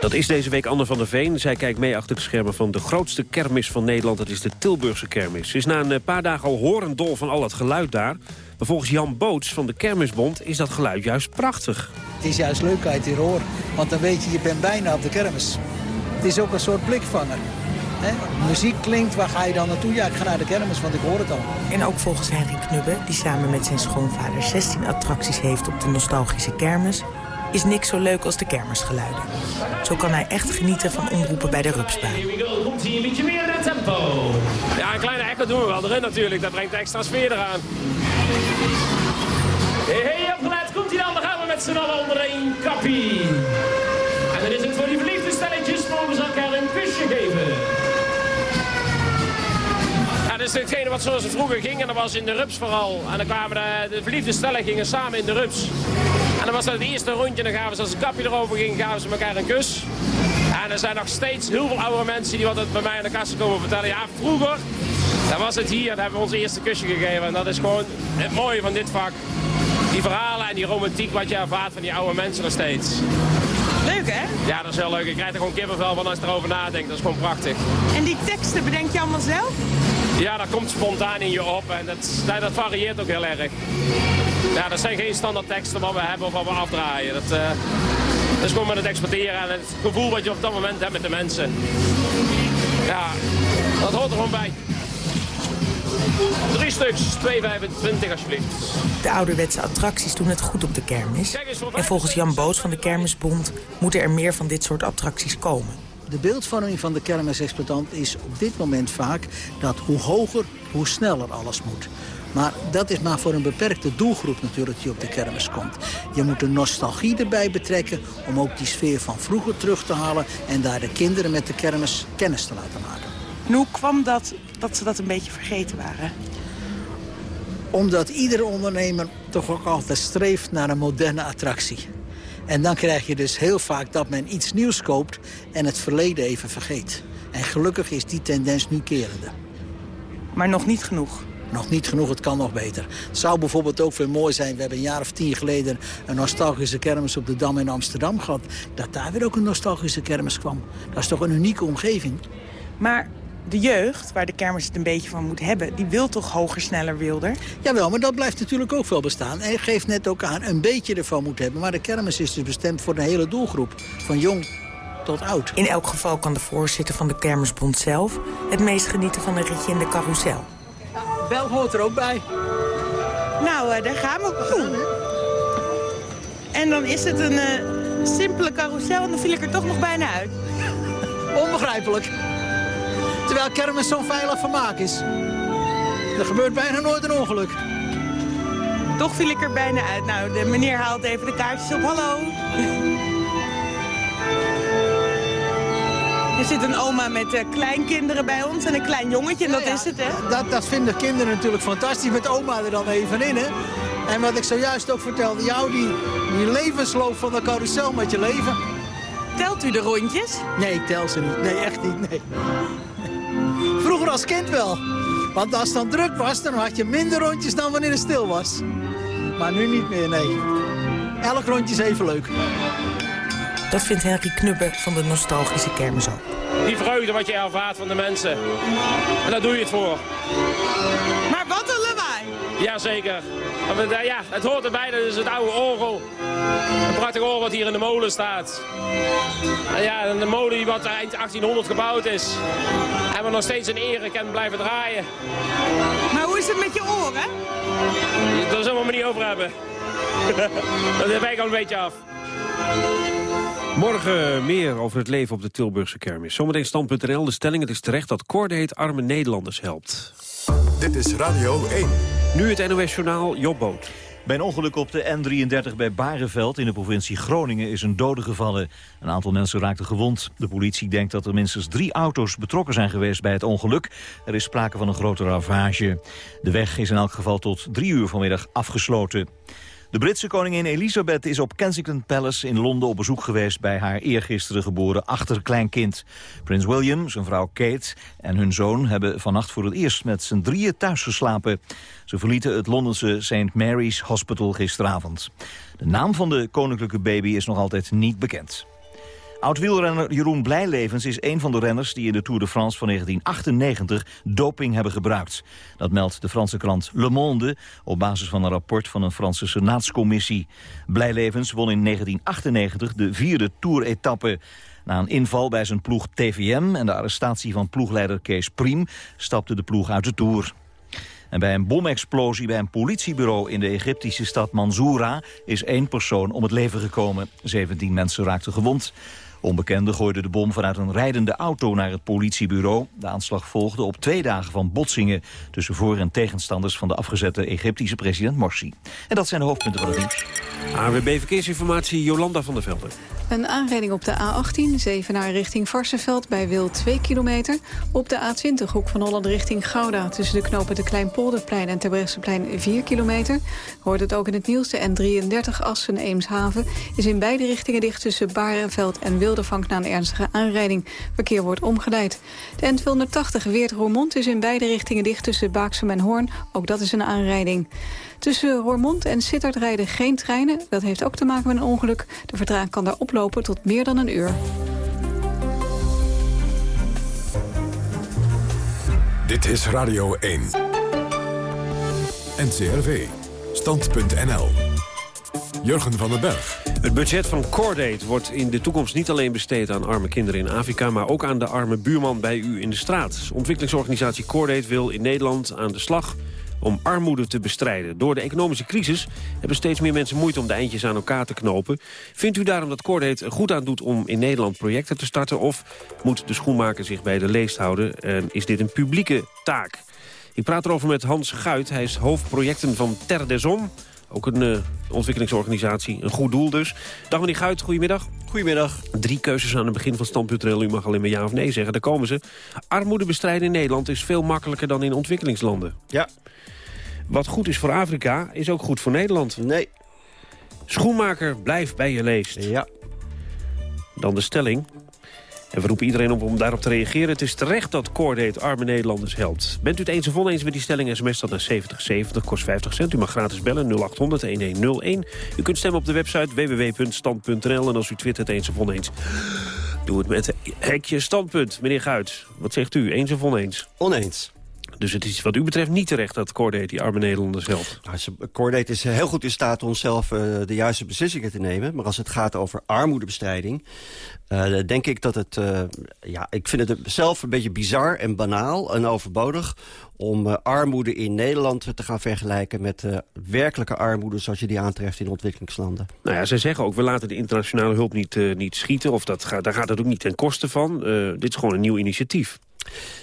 Dat is deze week Anne van der Veen. Zij kijkt mee achter de schermen van de grootste kermis van Nederland. Dat is de Tilburgse kermis. Ze is na een eh, paar dagen al horendol van al het geluid daar. Maar volgens Jan Boots van de Kermisbond is dat geluid juist prachtig. Het is juist leuk uit hier hoor. Want dan weet je, je bent bijna op de kermis. Het is ook een soort blikvanger. Hè? Muziek klinkt, waar ga je dan naartoe? Ja, ik ga naar de kermis, want ik hoor het al. En ook volgens Henry Knubbe, die samen met zijn schoonvader 16 attracties heeft op de nostalgische kermis, is niks zo leuk als de kermisgeluiden. Zo kan hij echt genieten van omroepen bij de rupsbaan. Komt hier een beetje meer het tempo. Ja, een kleine echo doen we wel erin natuurlijk. Dat brengt extra sfeer eraan. Hey, hey, opgelet. Komt hij dan? Dan gaan we met z'n allen onder één kappie. En dan is het voor die verliefde stelletjes. Mogen ze elkaar een kusje geven. Is hetgene wat zoals het vroeger ging. En dat was in de rups vooral. En dan kwamen de, de verliefde stellen gingen samen in de rups. En dan was dat het eerste rondje. En dan gaven ze als een kapje erover ging, gaven ze elkaar een kus. En er zijn nog steeds heel veel oude mensen die wat het bij mij in de kast komen vertellen. Ja, vroeger, dan was het hier. Daar hebben we ons eerste kusje gegeven. En dat is gewoon het mooie van dit vak. Die verhalen en die romantiek wat je ervaart van die oude mensen nog steeds. Leuk, hè? Ja, dat is heel leuk. Ik krijg er gewoon kippenvel van als je erover nadenkt. Dat is gewoon prachtig. En die teksten bedenk je allemaal zelf? Ja, dat komt spontaan in je op en dat, varieert ook heel erg. Ja, dat zijn geen standaard teksten wat we hebben of wat we afdraaien. Dat, uh, dat is gewoon met het exporteren en het gevoel wat je op dat moment hebt met de mensen. Ja, dat hoort er gewoon bij. Drie stuks, 2,25 alsjeblieft. De ouderwetse attracties doen het goed op de kermis. En volgens Jan Boos van de Kermisbond moeten er meer van dit soort attracties komen. De beeldvorming van de kermisexploitant is op dit moment vaak dat hoe hoger, hoe sneller alles moet. Maar dat is maar voor een beperkte doelgroep natuurlijk die op de kermis komt. Je moet de nostalgie erbij betrekken om ook die sfeer van vroeger terug te halen... en daar de kinderen met de kermis kennis te laten maken. En hoe kwam dat dat ze dat een beetje vergeten waren? Omdat iedere ondernemer toch ook altijd streeft naar een moderne attractie. En dan krijg je dus heel vaak dat men iets nieuws koopt en het verleden even vergeet. En gelukkig is die tendens nu kerende. Maar nog niet genoeg? Nog niet genoeg, het kan nog beter. Het zou bijvoorbeeld ook weer mooi zijn... we hebben een jaar of tien geleden een nostalgische kermis op de Dam in Amsterdam gehad... dat daar weer ook een nostalgische kermis kwam. Dat is toch een unieke omgeving. Maar de jeugd, waar de kermis het een beetje van moet hebben... die wil toch hoger, sneller, wilder? Jawel, maar dat blijft natuurlijk ook wel bestaan. En je geeft net ook aan een beetje ervan moet hebben. Maar de kermis is dus bestemd voor de hele doelgroep. Van jong tot oud. In elk geval kan de voorzitter van de Kermisbond zelf... het meest genieten van een ritje in de carousel. Bel hoort er ook bij. Nou, uh, daar gaan we. Oeh. En dan is het een uh, simpele carousel en dan viel ik er toch nog bijna uit. Onbegrijpelijk. Terwijl kermis zo'n veilig vermaak is. Er gebeurt bijna nooit een ongeluk. Toch viel ik er bijna uit. Nou, de meneer haalt even de kaartjes op. Hallo. Er zit een oma met uh, kleinkinderen bij ons en een klein jongetje. En dat ja, is het, hè? Dat, dat vinden kinderen natuurlijk fantastisch. Met oma er dan even in, hè? En wat ik zojuist ook vertelde, jou die, die levensloop van de carousel met je leven. Telt u de rondjes? Nee, ik tel ze niet. Nee, echt niet, nee. Vroeger als kind wel. Want als het dan druk was, dan had je minder rondjes dan wanneer het stil was. Maar nu niet meer, nee. Elk rondje is even leuk. Dat vindt Henry Knubbe van de nostalgische kermis ook. Die vreugde wat je ervaart van de mensen. En daar doe je het voor. Maar wat een lawaai. Jazeker. Ja, het hoort erbij, dat is het oude orgel. Een prachtig orgel wat hier in de molen staat. En ja, een molen die wat eind 1800 gebouwd is. En we nog steeds in ere kan blijven draaien. Maar hoe is het met je oren? Daar zullen we het niet over hebben. [LAUGHS] dat wijkt al een beetje af. Morgen meer over het leven op de Tilburgse kermis. Zometeen stand.nl. De stelling, het is terecht dat Corde arme Nederlanders helpt. Dit is Radio 1. Nu het NOS Journaal, Jobboot. Bij een ongeluk op de N33 bij Bareveld in de provincie Groningen is een dode gevallen. Een aantal mensen raakten gewond. De politie denkt dat er minstens drie auto's betrokken zijn geweest bij het ongeluk. Er is sprake van een grote ravage. De weg is in elk geval tot drie uur vanmiddag afgesloten. De Britse koningin Elizabeth is op Kensington Palace in Londen op bezoek geweest bij haar eergisteren geboren achterkleinkind. Prins William, zijn vrouw Kate en hun zoon hebben vannacht voor het eerst met z'n drieën thuis geslapen. Ze verlieten het Londense St. Mary's Hospital gisteravond. De naam van de koninklijke baby is nog altijd niet bekend. Oud-wielrenner Jeroen Blijlevens is een van de renners... die in de Tour de France van 1998 doping hebben gebruikt. Dat meldt de Franse krant Le Monde... op basis van een rapport van een Franse senaatscommissie. Blijlevens won in 1998 de vierde Tour-etappe. Na een inval bij zijn ploeg TVM en de arrestatie van ploegleider Kees Priem... stapte de ploeg uit de Tour. En bij een bomexplosie bij een politiebureau in de Egyptische stad Mansoura is één persoon om het leven gekomen. 17 mensen raakten gewond. Onbekenden gooiden de bom vanuit een rijdende auto naar het politiebureau. De aanslag volgde op twee dagen van botsingen... tussen voor- en tegenstanders van de afgezette Egyptische president Morsi. En dat zijn de hoofdpunten van het nieuws. AWB Verkeersinformatie, Jolanda van der Velden. Een aanrijding op de A18, Zevenaar richting Varsenveld bij Wil 2 kilometer. Op de A20, hoek van Holland richting Gouda... tussen de knopen de Kleinpolderplein en Terbrechtseplein 4 kilometer. Hoort het ook in het nieuws, de N33 Assen-Eemshaven... is in beide richtingen dicht tussen Barenveld en Wildervank... na een ernstige aanrijding. Verkeer wordt omgeleid. De N280 Weert-Roermond is in beide richtingen dicht tussen Baaksum en Hoorn. Ook dat is een aanrijding. Tussen Roermond en Sittard rijden geen treinen. Dat heeft ook te maken met een ongeluk. De vertraging kan daar oplopen tot meer dan een uur. Dit is Radio 1. NCRV. Stand.nl. Jurgen van den Berg. Het budget van Cordate wordt in de toekomst niet alleen besteed aan arme kinderen in Afrika... maar ook aan de arme buurman bij u in de straat. Ontwikkelingsorganisatie Cordate wil in Nederland aan de slag om armoede te bestrijden. Door de economische crisis hebben steeds meer mensen moeite om de eindjes aan elkaar te knopen. Vindt u daarom dat Cordate goed aan doet om in Nederland projecten te starten... of moet de schoenmaker zich bij de leest houden en is dit een publieke taak? Ik praat erover met Hans Guit, hij is hoofdprojecten van Terre des Hommes... Ook een uh, ontwikkelingsorganisatie, een goed doel dus. Dag meneer Guit, goedemiddag. Goedemiddag. Drie keuzes aan het begin van stand.nl. U mag alleen maar ja of nee zeggen, daar komen ze. Armoede bestrijden in Nederland is veel makkelijker dan in ontwikkelingslanden. Ja. Wat goed is voor Afrika, is ook goed voor Nederland. Nee. Schoenmaker, blijf bij je leest. Ja. Dan de stelling. En we roepen iedereen op om daarop te reageren. Het is terecht dat Cordate arme Nederlanders helpt. Bent u het eens of oneens met die stelling? SMS dat naar 7070, kost 50 cent. U mag gratis bellen 0800-1101. U kunt stemmen op de website www.stand.nl. En als u twittert eens of oneens, doe het met hekje standpunt. Meneer Guit, wat zegt u? Eens of oneens? Oneens. Dus het is wat u betreft niet terecht dat Cordate die arme Nederlanders helpt. Nou, Cordate is heel goed in staat om zelf uh, de juiste beslissingen te nemen. Maar als het gaat over armoedebestrijding... Uh, denk ik dat het... Uh, ja, ik vind het zelf een beetje bizar en banaal en overbodig... om armoede in Nederland te gaan vergelijken met werkelijke armoede... zoals je die aantreft in ontwikkelingslanden. Nou ja, zij zeggen ook, we laten de internationale hulp niet, niet schieten. Of dat daar gaat het ook niet ten koste van. dit is gewoon een nieuw initiatief.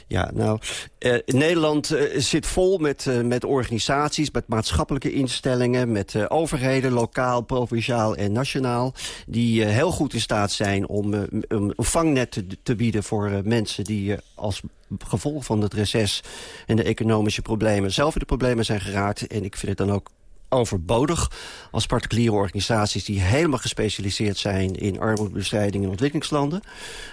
Ja, nou, uh, Nederland uh, zit vol met, uh, met organisaties, met maatschappelijke instellingen... met overheden, lokaal, provinciaal en nationaal... die heel goed in staat zijn om een vangnet te, te bieden voor mensen... die als gevolg van het reces en de economische problemen... zelf in de problemen zijn geraakt. En ik vind het dan ook overbodig als particuliere organisaties... die helemaal gespecialiseerd zijn in armoedebestrijding in ontwikkelingslanden...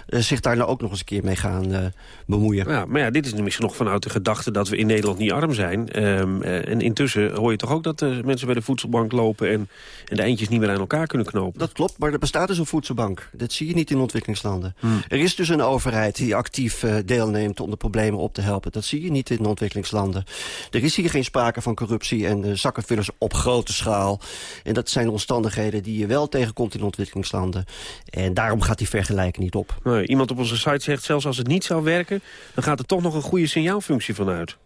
Uh, zich daar nou ook nog eens een keer mee gaan uh, bemoeien. Ja, maar ja, dit is misschien nog vanuit de gedachte dat we in Nederland niet arm zijn. Um, uh, en intussen hoor je toch ook dat mensen bij de voedselbank lopen... En, en de eindjes niet meer aan elkaar kunnen knopen. Dat klopt, maar er bestaat dus een voedselbank. Dat zie je niet in ontwikkelingslanden. Hmm. Er is dus een overheid die actief deelneemt om de problemen op te helpen. Dat zie je niet in ontwikkelingslanden. Er is hier geen sprake van corruptie en zakkenvullers op grote schaal. En dat zijn omstandigheden die je wel tegenkomt in ontwikkelingslanden. En daarom gaat die vergelijking niet op. Nee, iemand op onze site zegt, zelfs als het niet zou werken... dan gaat er toch nog een goede signaalfunctie vanuit.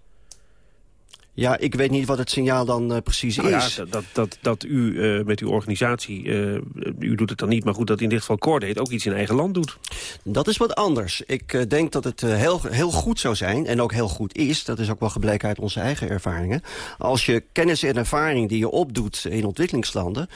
Ja, ik weet niet wat het signaal dan uh, precies nou is. Ja, dat, dat, dat u uh, met uw organisatie, uh, u doet het dan niet... maar goed, dat in dit geval Cordate ook iets in eigen land doet. Dat is wat anders. Ik denk dat het heel, heel goed zou zijn, en ook heel goed is... dat is ook wel gebleken uit onze eigen ervaringen... als je kennis en ervaring die je opdoet in ontwikkelingslanden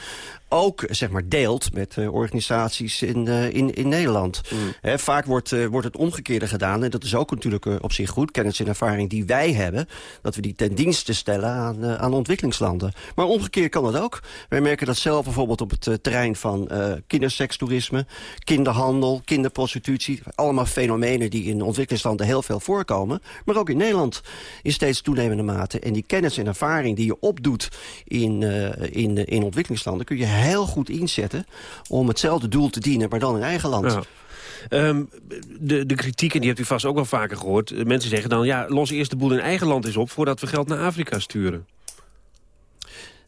ook zeg maar, deelt met organisaties in, in, in Nederland. Mm. He, vaak wordt, wordt het omgekeerde gedaan. En dat is ook natuurlijk op zich goed. Kennis en ervaring die wij hebben. Dat we die ten dienste stellen aan, aan ontwikkelingslanden. Maar omgekeerd kan dat ook. Wij merken dat zelf bijvoorbeeld op het terrein van kindersekstoerisme. Kinderhandel, kinderprostitutie. Allemaal fenomenen die in ontwikkelingslanden heel veel voorkomen. Maar ook in Nederland in steeds toenemende mate. En die kennis en ervaring die je opdoet in, in, in ontwikkelingslanden... kun je heel goed inzetten om hetzelfde doel te dienen, maar dan in eigen land. Um, de, de kritiek, en die hebt u vast ook wel vaker gehoord... mensen zeggen dan, ja, los eerst de boel in eigen land eens op... voordat we geld naar Afrika sturen.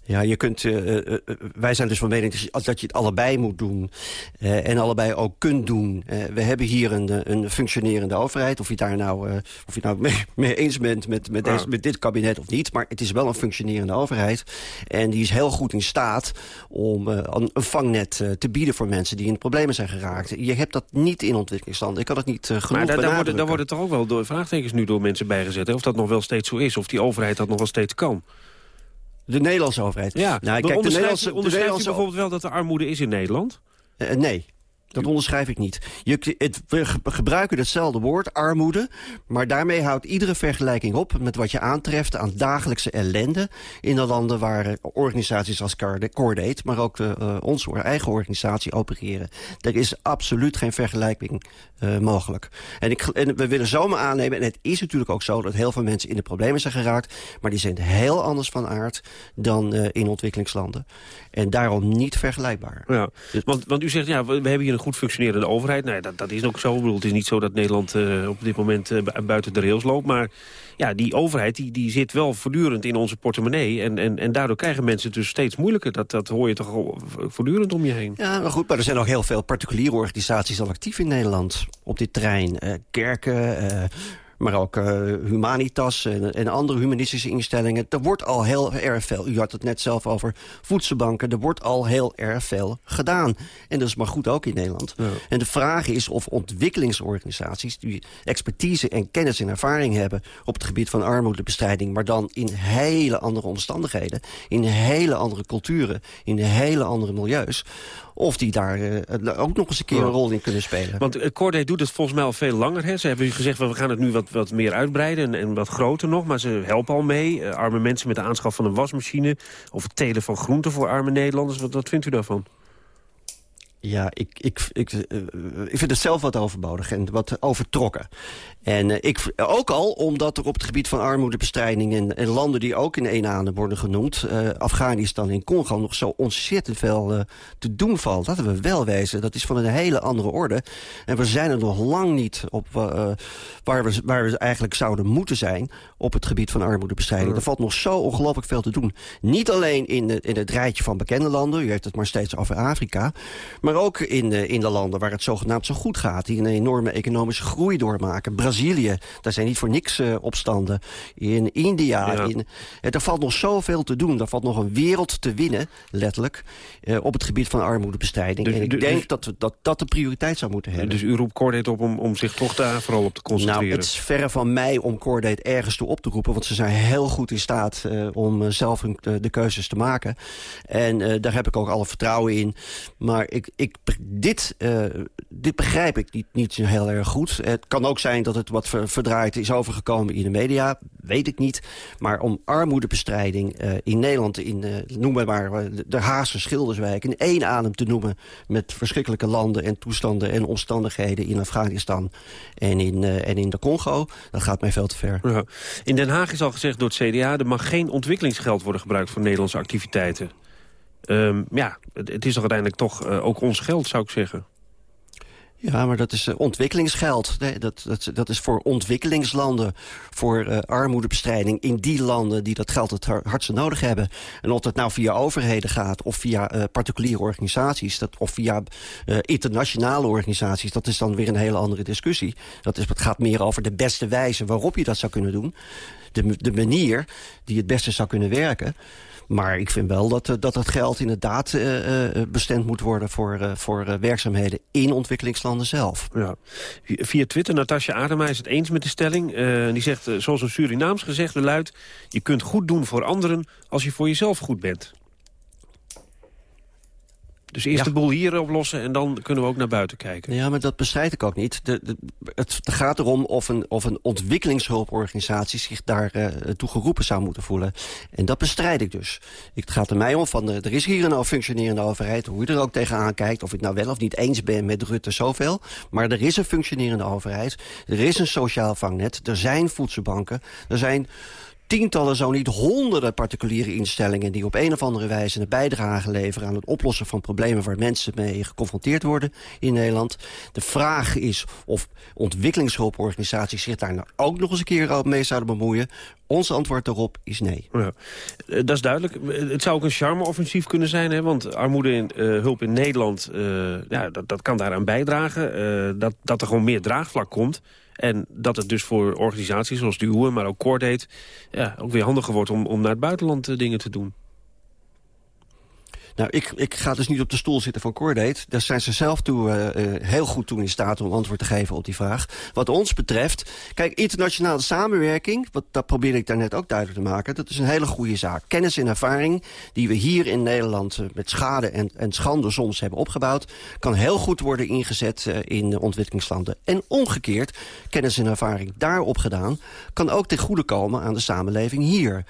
Ja, je kunt, uh, uh, wij zijn dus van mening dat je het allebei moet doen. Uh, en allebei ook kunt doen. we hebben hier een, een functionerende overheid. Of je daar nou, of je nou mee, mee, eens bent met, met, deze, met dit kabinet of niet. Maar het is wel een functionerende overheid. En die is heel goed in staat om een vangnet te bieden voor mensen die in problemen zijn geraakt. Je hebt dat niet in ontwikkelingslanden. Ik kan het niet genoeg Maar daar, daar, worden, daar worden toch ook wel door vraagtekens nu door mensen bijgezet. Hè? Of dat nog wel steeds zo is. Of die overheid dat nog wel steeds kan. De Nederlandse overheid. Ja, nou, kijk, de Nederlandse, de Nederlandse... bijvoorbeeld wel dat er armoede is in Nederland? Uh, nee. Dat onderschrijf ik niet. Je, het, we gebruiken hetzelfde woord, armoede... maar daarmee houdt iedere vergelijking op met wat je aantreft... aan dagelijkse ellende in de landen waar eh, organisaties als Cordate... maar ook de, uh, onze eigen organisatie opereren. Er is absoluut geen vergelijking uh, mogelijk. En, ik, en we willen zomaar aannemen, en het is natuurlijk ook zo... dat heel veel mensen in de problemen zijn geraakt... maar die zijn heel anders van aard dan uh, in ontwikkelingslanden. En daarom niet vergelijkbaar. Ja, want, want u zegt, ja, we hebben hier een goed functionerende overheid. Nou, dat, dat is ook zo. Ik het is niet zo dat Nederland uh, op dit moment uh, buiten de rails loopt. Maar ja, die overheid die, die zit wel voortdurend in onze portemonnee. En, en, en daardoor krijgen mensen het dus steeds moeilijker. Dat, dat hoor je toch voortdurend om je heen. Ja, maar goed, maar er zijn ook heel veel particuliere organisaties al actief in Nederland. Op dit terrein. Uh, kerken, maar ook uh, Humanitas en, en, andere humanistische instellingen. Er wordt al heel erg veel, u had het net zelf over voedselbanken... er wordt al heel erg veel gedaan. En dat is maar goed ook in Nederland. Ja. En de vraag is of ontwikkelingsorganisaties... die expertise en kennis en ervaring hebben... op het gebied van armoedebestrijding... maar dan in hele andere omstandigheden... in hele andere culturen, in hele andere milieus of die daar uh, ook nog eens een keer een rol in kunnen spelen. Want uh, Corday doet het volgens mij al veel langer. Hè? Ze hebben gezegd, we gaan het nu wat, wat meer uitbreiden en, en wat groter nog. Maar ze helpen al mee. Uh, arme mensen met de aanschaf van een wasmachine... of het telen van groenten voor arme Nederlanders. Wat, wat vindt u daarvan? Ja, ik, ik, ik, uh, ik vind het zelf wat overbodig en wat overtrokken. En uh, ik, ook al omdat er op het gebied van armoedebestrijding... en, en landen die ook in één adem worden genoemd... Uh, Afghanistan en Congo nog zo ontzettend veel te doen valt. Laten we wel wezen, dat is van een hele andere orde. En we zijn er nog lang niet op waar, we, waar we eigenlijk zouden moeten zijn... op het gebied van armoedebestrijding. Er valt nog zo ongelooflijk veel te doen. Niet alleen in, de, in het rijtje van bekende landen... u heeft het maar steeds over Afrika... maar ook in, in de landen waar het zogenaamd zo goed gaat... die een enorme economische groei doormaken. Brazilië, daar zijn niet voor niks uh, opstanden. In India, ja. in, uh, er valt nog zoveel te doen. Er valt nog een wereld te winnen, letterlijk... op het gebied van armoedebestrijding. Dus, en ik dus, denk dat, we, dat dat de prioriteit zou moeten hebben. Dus u roept Cordate op om, om zich toch daar vooral op te concentreren? Nou, het is verre van mij om Cordate ergens toe op te roepen... want ze zijn heel goed in staat om zelf hun, de keuzes te maken. En daar heb ik ook alle vertrouwen in. Maar ik ik, dit, dit begrijp ik niet, niet heel erg goed. Het kan ook zijn dat het wat verdraaid is overgekomen in de media. Weet ik niet. Maar om armoedebestrijding in Nederland, in, noem maar, de Haagse Schilderswijk... in één adem te noemen met verschrikkelijke landen en toestanden en omstandigheden... in Afghanistan en in, en in de Congo, dat gaat mij veel te ver. Ja. In Den Haag is al gezegd door het CDA... er mag geen ontwikkelingsgeld worden gebruikt voor Nederlandse activiteiten. Um, ja, het, is toch uiteindelijk toch uh, ook ons geld, zou ik zeggen. Ja, maar dat is uh, ontwikkelingsgeld. Nee, dat, dat, dat is voor ontwikkelingslanden, voor uh, armoedebestrijding in die landen die dat geld het hardste nodig hebben. En of dat nou via overheden gaat of via uh, particuliere organisaties dat, of via internationale organisaties, dat is dan weer een hele andere discussie. Dat is, het gaat meer over de beste wijze waarop je dat zou kunnen doen. De, de manier die het beste zou kunnen werken. Maar ik vind wel dat, dat het geld inderdaad uh, bestemd moet worden... voor, voor werkzaamheden in ontwikkelingslanden zelf. Ja. Via Twitter, Natasja Adema is het eens met de stelling. die zegt, zoals een Surinaams gezegde luidt... je kunt goed doen voor anderen als je voor jezelf goed bent. Dus eerst de boel hier oplossen en dan kunnen we ook naar buiten kijken. Ja, maar dat bestrijd ik ook niet. De, de, het gaat erom of een, of een ontwikkelingshulporganisatie zich daar uh, toe geroepen zou moeten voelen. En dat bestrijd ik dus. Het gaat er mij om van, de, er is hier een functionerende overheid, hoe je er ook tegenaan kijkt, of ik nou wel of niet eens ben met Rutte zoveel. Maar er is een functionerende overheid, er is een sociaal vangnet, er zijn voedselbanken, er zijn tientallen, zo niet honderden particuliere instellingen... die op een of andere wijze een bijdrage leveren... aan het oplossen van problemen waar mensen mee geconfronteerd worden in Nederland. De vraag is of ontwikkelingshulporganisaties zich daar nou ook nog eens een keer mee zouden bemoeien. Ons antwoord daarop is nee. Ja. Eh, dat is duidelijk. Eh, Het zou ook een charme-offensief kunnen zijn, hè? want armoede in, hulp in Nederland, ja, dat, dat kan daaraan bijdragen. dat, dat er gewoon meer draagvlak komt. En dat het dus voor organisaties zoals de uwe, maar ook Coordate... Ja, ook weer handiger wordt om, om naar het buitenland eh, dingen te doen. Nou, ik, ik ga dus niet op de stoel zitten van Cordate. Daar zijn ze zelf toe, uh, uh, heel goed toe in staat om antwoord te geven op die vraag. Wat ons betreft, kijk, internationale samenwerking... Wat, dat probeerde ik daarnet ook duidelijk te maken... dat is een hele goede zaak. Kennis en ervaring die we hier in Nederland... Uh, met schade en, en schande soms hebben opgebouwd... kan heel goed worden ingezet in ontwikkelingslanden. En omgekeerd, kennis en ervaring daar opgedaan... kan ook ten goede komen aan de samenleving hier...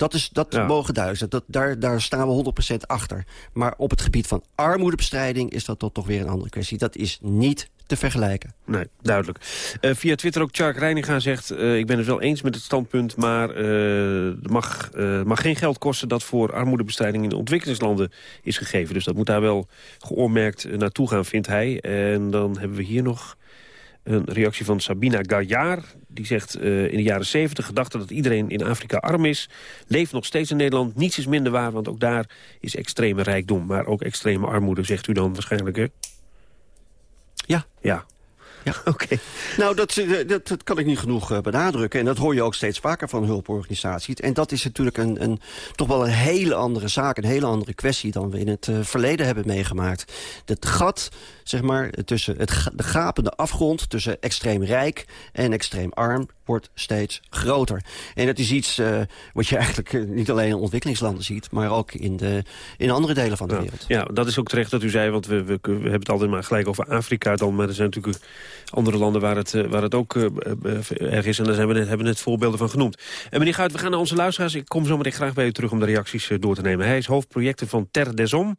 Dat, is, dat ja. mogen duizend. Dat, daar, daar staan we 100% achter. Maar op het gebied van armoedebestrijding is dat toch weer een andere kwestie. Dat is niet te vergelijken. Nee, duidelijk. Uh, via Twitter ook Chark Reininga zegt... Uh, ik ben het wel eens met het standpunt... maar uh, mag, mag geen geld kosten dat voor armoedebestrijding in de ontwikkelingslanden is gegeven. Dus dat moet daar wel geoormerkt naartoe gaan, vindt hij. En dan hebben we hier nog een reactie van Sabina Gaillard. Die zegt uh, in de jaren 70 gedachte dat iedereen in Afrika arm is. Leeft nog steeds in Nederland. Niets is minder waar, want ook daar is extreme rijkdom. Maar ook extreme armoede, zegt u dan waarschijnlijk, hè? Ja. Ja. Ja, [LAUGHS] oké. Okay. Nou, dat, dat, dat, kan ik niet genoeg uh, benadrukken. En dat hoor je ook steeds vaker van hulporganisaties. En dat is natuurlijk een, een, toch wel een hele andere zaak, een hele andere kwestie... dan we in het uh, verleden hebben meegemaakt. Het gat, zeg maar, tussen het, de gapende afgrond... tussen extreem rijk en extreem arm wordt steeds groter. En dat is iets uh, wat je [LAUGHS] eigenlijk niet alleen in ontwikkelingslanden ziet... maar ook in, de, in andere delen van de ja. wereld. Ja, dat is ook terecht dat u zei, want we, we, we hebben het altijd maar gelijk over Afrika dan... maar er zijn natuurlijk andere landen waar het, waar het ook uh, erg is. En daar hebben we net, hebben we net voorbeelden van genoemd. En meneer Guit, we gaan naar onze luisteraars. Ik kom zo meteen graag bij u terug om de reacties door te nemen. Hij is hoofdprojecten van Ter Desom.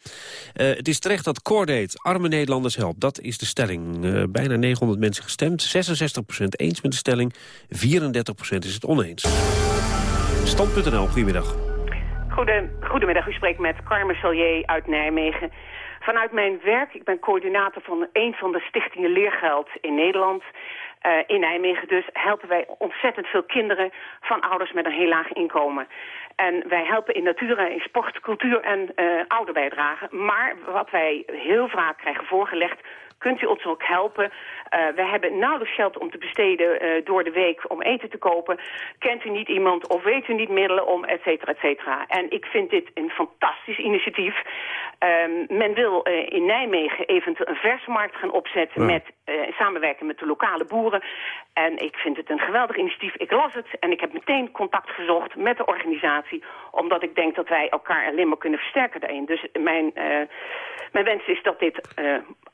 Het is terecht dat Cordate arme Nederlanders helpt. Dat is de stelling. Bijna 900 mensen gestemd. 66% eens met de stelling. 34% is het oneens. Stand.nl, goedemiddag. Goede, goedemiddag, u spreekt met Carmen Salier uit Nijmegen. Vanuit mijn werk, ik ben coördinator van een van de stichtingen Leergeld in Nederland... Uh, in Nijmegen dus helpen wij ontzettend veel kinderen van ouders met een heel laag inkomen. En wij helpen in natuur, in sport, cultuur en uh, ouderbijdragen. Maar wat wij heel vaak krijgen voorgelegd, kunt u ons ook helpen? Uh, we hebben nauwelijks geld om te besteden uh, door de week om eten te kopen. Kent u niet iemand of weet u niet middelen om, et cetera, et cetera. En ik vind dit een fantastisch initiatief. Um, men wil uh, in Nijmegen eventueel een versmarkt gaan opzetten... Ja. met samenwerken met de lokale boeren. En ik vind het een geweldig initiatief. Ik las het en ik heb meteen contact gezocht met de organisatie... omdat ik denk dat wij elkaar alleen maar kunnen versterken daarin. Dus mijn, mijn wens is dat dit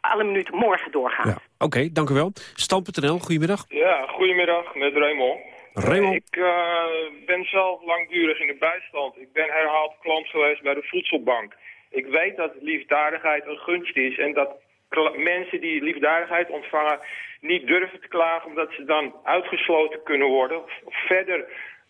alle minuten morgen doorgaat. Ja. Oké, okay, dank u wel. Stam.nl, goedemiddag. Ja, goedemiddag, met Raymond. Raymond. Ik uh, ben zelf langdurig in de bijstand. Ik ben herhaald klant geweest bij de voedselbank. Ik weet dat liefdadigheid een gunst is en dat mensen die liefdadigheid ontvangen niet durven te klagen omdat ze dan uitgesloten kunnen worden. Verder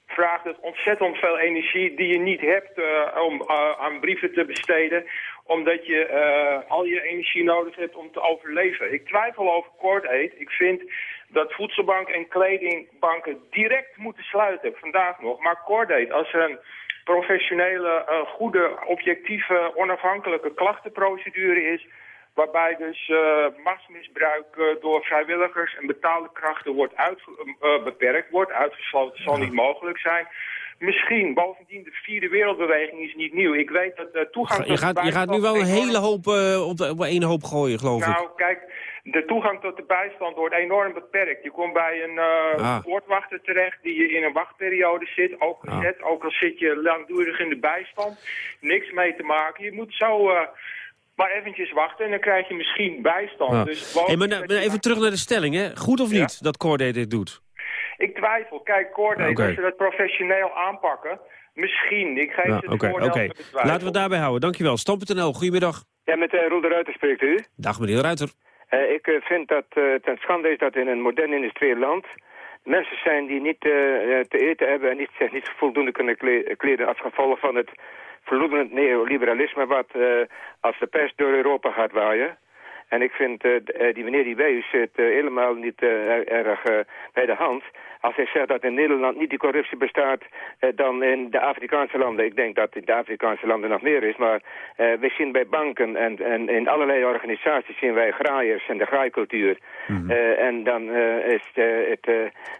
vraagt het ontzettend veel energie die je niet hebt uh, om uh, aan brieven te besteden omdat je uh, al je energie nodig hebt om te overleven. Ik twijfel over kort eet. Ik vind dat voedselbanken en kledingbanken direct moeten sluiten, vandaag nog. Maar Cordate, als er een professionele, uh, goede, objectieve, onafhankelijke klachtenprocedure is... waarbij dus uh, machtsmisbruik uh, door vrijwilligers en betaalde krachten wordt beperkt, wordt uitgesloten, zal niet mogelijk zijn... Misschien. Bovendien, de vierde wereldbeweging is niet nieuw. Ik weet dat de toegang je gaat, Je gaat nu wel een hele hoop uh, op, de, op één hoop gooien, geloof nou, ik. Nou, kijk, de toegang tot de bijstand wordt enorm beperkt. Je komt bij een uh, ah. poortwachter terecht die je in een wachtperiode zit, ook gezet. Ah. Ook al zit je langdurig in de bijstand. Niks mee te maken. Je moet zo... Uh, maar eventjes wachten en dan krijg je misschien bijstand. Ja. Dus hey, maar, maar even terug naar de stelling, hè? Goed of niet ja? dat Cordate dit doet? Ik twijfel. Kijk, okay. als ze dat professioneel aanpakken, misschien. Ik geef ja, ze okay, voordeel okay. Laten we het daarbij houden. Dankjewel. Stam.nl, goedemiddag. Ja, met uh, Roel de Ruiter spreekt u. Dag meneer Ruiter. Uh, ik uh, vind dat uh, ten schande is dat in een modern industrieel land mensen zijn die niet te eten hebben en niet, zich [LAUGHS] niet voldoende kunnen kleden als gevolg van het verloedend neoliberalisme wat als de pers door Europa gaat waaien. En ik vind eh, eh, die meneer die bij u zit eh, helemaal niet erg bij de hand. Als hij zegt dat in Nederland niet die corruptie bestaat dan in de Afrikaanse landen. Ik denk dat in de Afrikaanse landen nog meer is. Maar we zien bij banken en, en in allerlei organisaties zien wij graaiers en de graaikultuur. Eh, en dan is de, het,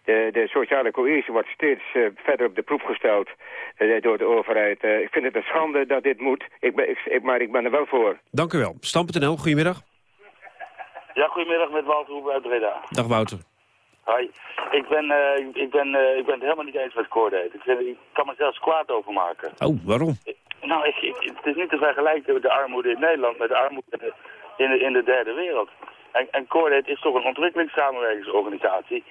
de, de sociale cohesie wordt steeds verder op de proef gesteld door de overheid. Ik vind het een schande dat dit moet, ik ben, ik, ik- maar ik ben er wel voor. Dank u wel. Stam.nl, goedemiddag. Ja, goedemiddag met Walter Hoeven uit Breda. Dag Wouter. Hoi. Ik ben, eh, ik, ben, eh, ik ben het helemaal niet eens met Coordate. Ik, kan me zelfs kwaad over maken. Oh, waarom? Nou, ik, ik- het is niet te vergelijken met de armoede in Nederland met de armoede in de, in de, derde wereld. En, en Coordate is toch een ontwikkelingssamenwerkingsorganisatie.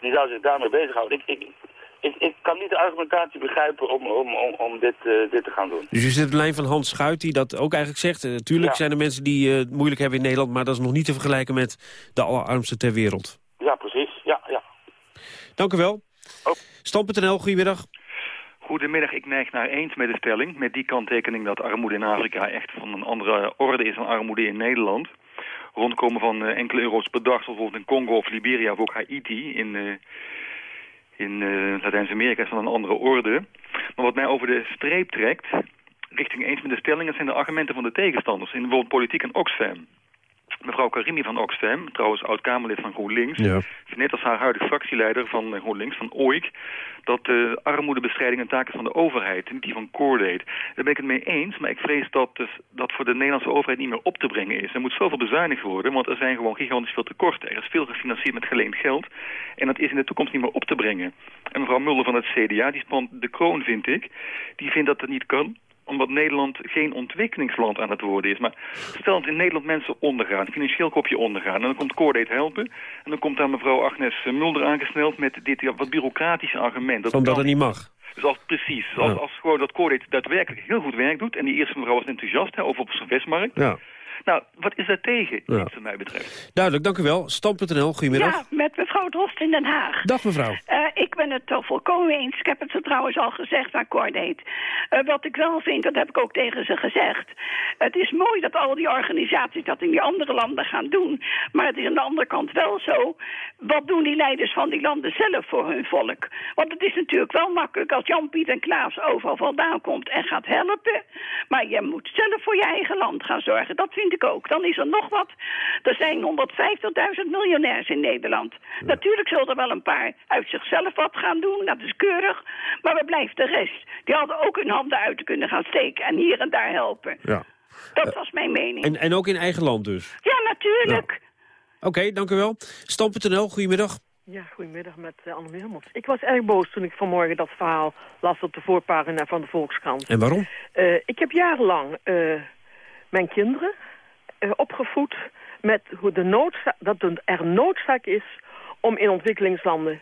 Die zou zich daarmee bezighouden. Ik, ik, ik, ik kan niet de argumentatie begrijpen om, om, om, om dit, eh, dit te gaan doen. Dus je zit de lijn van Hans Schuit die dat ook eigenlijk zegt. Uh, tuurlijk Ja. zijn er mensen die eh, het moeilijk hebben in Nederland... maar dat is nog niet te vergelijken met de allerarmste ter wereld. Ja, precies. Ja, ja. Dank u wel. Oh. Stam.nl, goedemiddag. Goedemiddag, ik neig naar eens met de stelling. Met die kanttekening dat armoede in Afrika echt van een andere orde is dan armoede in Nederland. Rondkomen van eh, enkele euro's per dag, zoals bijvoorbeeld in Congo of Liberia of ook Haiti in, eh, in eh, Latijns-Amerika is van een andere orde. Maar wat mij over de streep trekt, richting eens met de stellingen, zijn de argumenten van de tegenstanders. In bijvoorbeeld politiek en Oxfam. Mevrouw Karimi van Oxfam, trouwens oud-Kamerlid van GroenLinks... Ja. net als haar huidige fractieleider van eh, GroenLinks, van OIK... dat uh, armoedebestrijding een taak is van de overheid, niet die van Coordate. Daar ben ik het mee eens, maar ik vrees dat dus, dat voor de Nederlandse overheid niet meer op te brengen is. Er moet zoveel bezuinigd worden, want er zijn gewoon gigantisch veel tekorten. Er is veel gefinancierd met geleend geld en dat is in de toekomst niet meer op te brengen. En mevrouw Mulder van het CDA, die spant de kroon, vind ik, die vindt dat het niet kan omdat Nederland geen ontwikkelingsland aan het worden is. Maar stel dat in Nederland mensen ondergaan, financieel kopje ondergaan... en dan komt Coordate helpen... en dan komt daar mevrouw Agnes Mulder aangesneld met dit wat bureaucratische argument. Dat Omdat het niet mag. Dus als, precies, als, Ja. als gewoon dat Coordate daadwerkelijk heel goed werk doet... en die eerste mevrouw was enthousiast hè, over op zijn vestmarkt... Ja. Nou, wat is daar tegen, Ja. wat mij betreft? Duidelijk, dank u wel. Stam.nl, goedemiddag. Ja, met mevrouw Drost in Den Haag. Dag mevrouw. Eh, ik ben het volkomen eens. Ik heb het ze trouwens al gezegd aan Cordate. Eh, wat ik wel vind, dat heb ik ook tegen ze gezegd. Het is mooi dat al die organisaties dat in die andere landen gaan doen. Maar het is aan de andere kant wel zo. Wat doen die leiders van die landen zelf voor hun volk? Want het is natuurlijk wel makkelijk als Jan-Piet en Klaas overal vandaan komt en gaat helpen. Maar je moet zelf voor je eigen land gaan zorgen. Dat vind ik ook. Dan is er nog wat. Er zijn 150.000 miljonairs in Nederland. Natuurlijk zullen er wel een paar uit zichzelf wat gaan doen. Dat is keurig. Maar waar blijft de rest? Die hadden ook hun handen uit kunnen gaan steken en hier en daar helpen. Ja. Dat was mijn mening. En, en ook in eigen land dus. Ja, natuurlijk. Oké, dank u wel. Stam.nl, goedemiddag. Ja, goedemiddag met uh, Anne Helmond. Ik was erg boos toen ik vanmorgen dat verhaal las op de voorpagina van de Volkskrant. En waarom? Uh, ik heb jarenlang uh, mijn kinderen opgevoed met hoe de noodzaak, dat er noodzaak is om in ontwikkelingslanden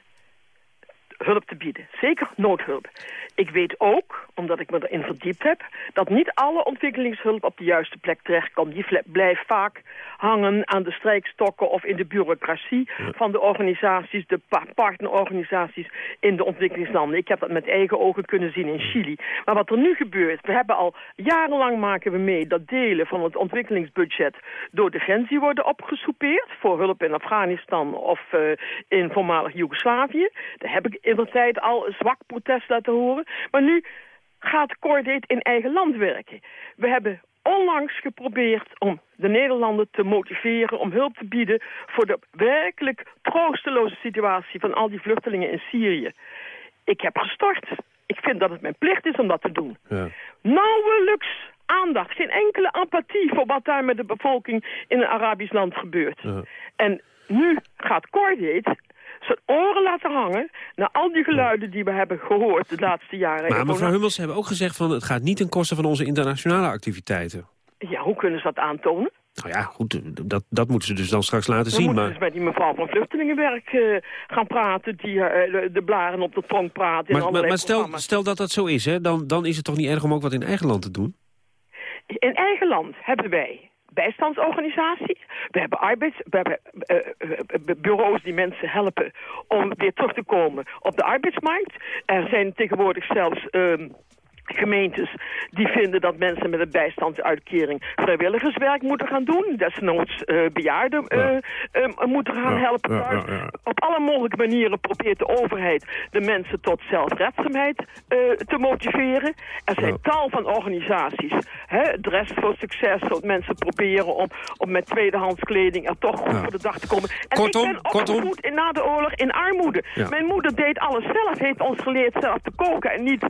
hulp te bieden. Zeker noodhulp. Ik weet ook, omdat ik me erin verdiept heb... dat niet alle ontwikkelingshulp op de juiste plek terechtkomt. Die blijft vaak hangen aan de strijkstokken of in de bureaucratie... van de organisaties, de partnerorganisaties in de ontwikkelingslanden. Ik heb dat met eigen ogen kunnen zien in Chili. Maar wat er nu gebeurt... we hebben al jarenlang maken we mee dat delen van het ontwikkelingsbudget... door de Gensi worden opgesoupeerd... voor hulp in Afghanistan of uh, in voormalig Joegoslavië. Daar heb ik in de tijd al een zwak protest laten horen. Maar nu gaat Cordate in eigen land werken. We hebben onlangs geprobeerd om de Nederlanden te motiveren... om hulp te bieden voor de werkelijk troosteloze situatie... van al die vluchtelingen in Syrië. Ik heb gestort. Ik vind dat het mijn plicht is om dat te doen. Ja. Nauwelijks aandacht, geen enkele empathie... voor wat daar met de bevolking in een Arabisch land gebeurt. Ja. En nu gaat Cordate zijn oren laten hangen... naar al die geluiden die we hebben gehoord de laatste jaren. Maar mevrouw Hummels hebben ook gezegd... van het gaat niet ten koste van onze internationale activiteiten. Ja, hoe kunnen ze dat aantonen? Nou ja, goed, dat, dat moeten ze dus dan straks laten we zien. moeten maar... dus met die mevrouw van Vluchtelingenwerk uh, gaan praten... die uh, de, blaren op de tong praat in maar, allerlei maar stel, stel dat dat zo is, hè, dan, dan is het toch niet erg om ook wat in eigen land te doen? In eigen land hebben wij bijstandsorganisaties. We hebben arbeids, we hebben uh, uh, bureaus die mensen helpen om weer terug te komen op de arbeidsmarkt. Er zijn tegenwoordig zelfs uh, gemeentes die vinden dat mensen met een bijstandsuitkering vrijwilligerswerk moeten gaan doen. Desnoods uh, bejaarden uh, uh, moeten gaan helpen. Op alle mogelijke manieren probeert de overheid de mensen tot zelfredzaamheid te motiveren. Er zijn tal van organisaties. Hè, Dress voor Succes, dat mensen proberen om, om met tweedehands kleding er toch goed voor de dag te komen. En kortom, ik ben opgevoed in, na de oorlog in armoede. Mijn moeder deed alles zelf, heeft ons geleerd zelf te koken en niet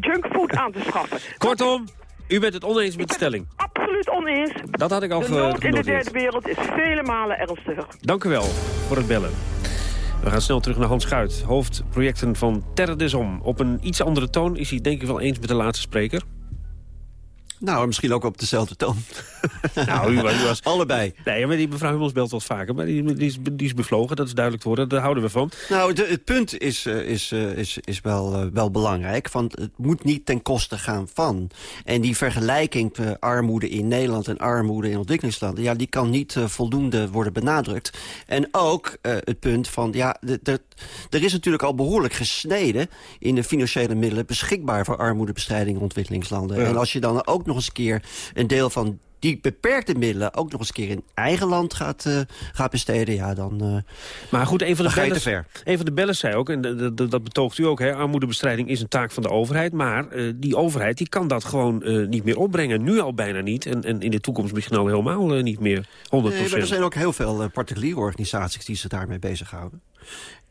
junkfood aan te schaffen. Kortom, u bent het oneens met de stelling? absoluut oneens. Dat had ik al De nood in de derde wereld is vele malen ernstiger. Dank u wel voor het bellen. We gaan snel terug naar Hans Schuit, hoofdprojecten van Terre des Om. Op een iets andere toon is hij denk ik wel eens met de laatste spreker. Nou, misschien ook op dezelfde toon. [LAUGHS] Nou, u, was... Allebei. Nee, maar die mevrouw Hummels belt wat vaker. Maar die, die, is, die is bevlogen, dat is duidelijk te worden. Daar houden we van. Nou, de, het punt is, uh, is, uh, is, is wel, uh, wel belangrijk. Want het moet niet ten koste gaan van. En die vergelijking armoede in Nederland en armoede in ontwikkelingslanden... ja, die kan niet voldoende worden benadrukt. En ook het punt van... ja, er is natuurlijk al behoorlijk gesneden... in de financiële middelen beschikbaar voor armoedebestrijding in ontwikkelingslanden. Ja. En als je dan ook nog eens een keer een deel van die beperkte middelen ook nog eens een keer in eigen land gaat, uh, gaat besteden, ja, dan uh, Maar goed, een van de bellers, ver. Een van de bellers zei ook, en dat betoogt u ook, hè, armoedebestrijding is een taak van de overheid, maar uh, die overheid die kan dat gewoon niet meer opbrengen. Nu al bijna niet, en, en in de toekomst misschien al helemaal niet meer 100%. Nee, maar er zijn ook heel veel particuliere organisaties die zich daarmee bezighouden.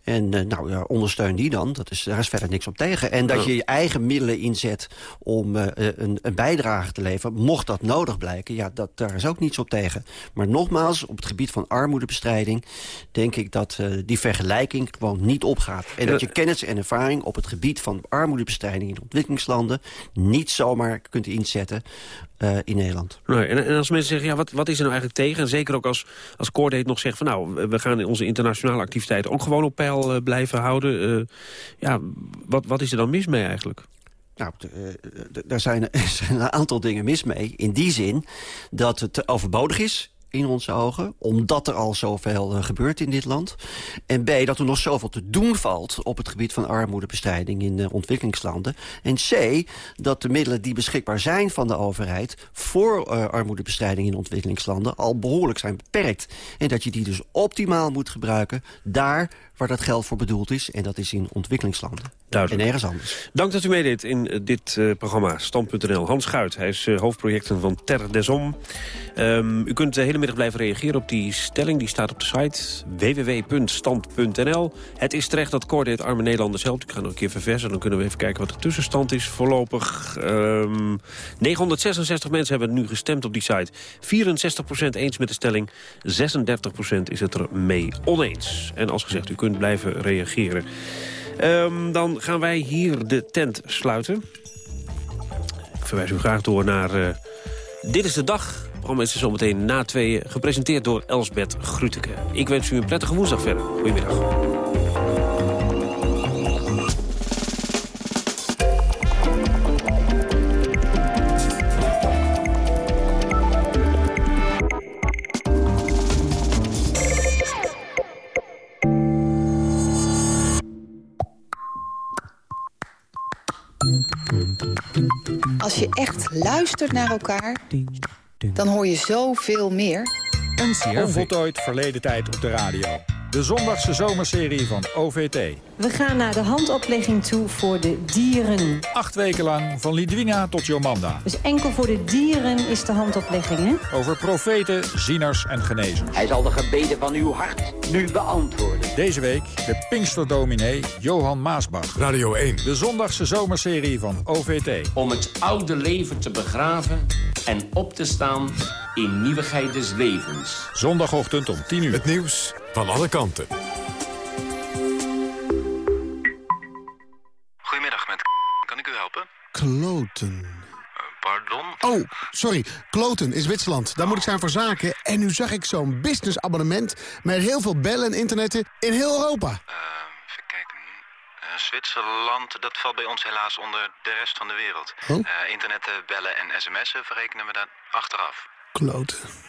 En uh, nou, ja, ondersteun die dan. Dat is, daar is verder niks op tegen. En dat je je eigen middelen inzet om uh, een, een, bijdrage te leveren... mocht dat nodig blijken, ja, dat, daar is ook niets op tegen. Maar nogmaals, op het gebied van armoedebestrijding... denk ik dat uh, die vergelijking gewoon niet opgaat. En dat je kennis en ervaring op het gebied van armoedebestrijding... in ontwikkelingslanden niet zomaar kunt inzetten uh, in Nederland. Nee, en, en, als mensen zeggen, ja, wat, wat is er nou eigenlijk tegen? En zeker ook als, als Coordate nog zegt van nou, we gaan onze internationale activiteiten ook gewoon op peil uh, blijven houden. Uh, ja, wat, wat is er dan mis mee eigenlijk? Nou, daar zijn, [LAUGHS] er zijn een aantal dingen mis mee. In die zin dat het overbodig is in onze ogen. Omdat er al zoveel uh, gebeurt in dit land. En B, dat er nog zoveel te doen valt op het gebied van armoedebestrijding in uh, ontwikkelingslanden. En C, dat de middelen die beschikbaar zijn van de overheid voor uh, armoedebestrijding in ontwikkelingslanden al behoorlijk zijn beperkt. En dat je die dus optimaal moet gebruiken daar waar dat geld voor bedoeld is. En dat is in ontwikkelingslanden. Duidelijk. En ergens anders. Dank dat u meedeed in dit uh, programma, Stand.nl. Hans Schuit, hij is hoofdprojecten van Terre des Om. Um, u kunt de hele middag blijven reageren op die stelling. Die staat op de site www.stand.nl. Het is terecht dat Coordate Arme Nederlanders helpt. Ik ga nog een keer verversen, dan kunnen we even kijken wat de tussenstand is. Voorlopig um, 966 mensen hebben nu gestemd op die site. 64% eens met de stelling, 36% is het er mee oneens. En als gezegd, u kunt blijven reageren. Um, dan gaan wij hier de tent sluiten. Ik verwijs u graag door naar uh, Dit is de Dag. Programma is zometeen na tweeën, gepresenteerd door Elsbeth Gruteke. Ik wens u een prettige woensdag verder. Goedemiddag. Als je echt luistert naar elkaar, dan hoor je zoveel meer. Onvoltooid verleden tijd op de radio. De zondagse zomerserie van OVT. We gaan naar de handoplegging toe voor de dieren. Acht weken lang, van Lidwina tot Jomanda. Dus enkel voor de dieren is de handoplegging, hè? Over profeten, zieners en genezers. Hij zal de gebeden van uw hart nu beantwoorden. Deze week de Pinksterdominee Johan Maasbach. Radio 1. De zondagse zomerserie van OVT. Om het oude leven te begraven en op te staan in nieuwigheid des levens. Zondagochtend om 10 uur. Het nieuws van alle kanten. Goedemiddag, met kan ik u helpen? Kloten. Uh, pardon? Oh, sorry. Kloten is Zwitserland. Daar moet ik zijn voor zaken. En nu zag ik zo'n businessabonnement met heel veel bellen en internetten in heel Europa. Uh, even kijken. Uh, Zwitserland, dat valt bij ons helaas onder de rest van de wereld. Oh? internetten, bellen en sms'en verrekenen we daar achteraf. Kloten.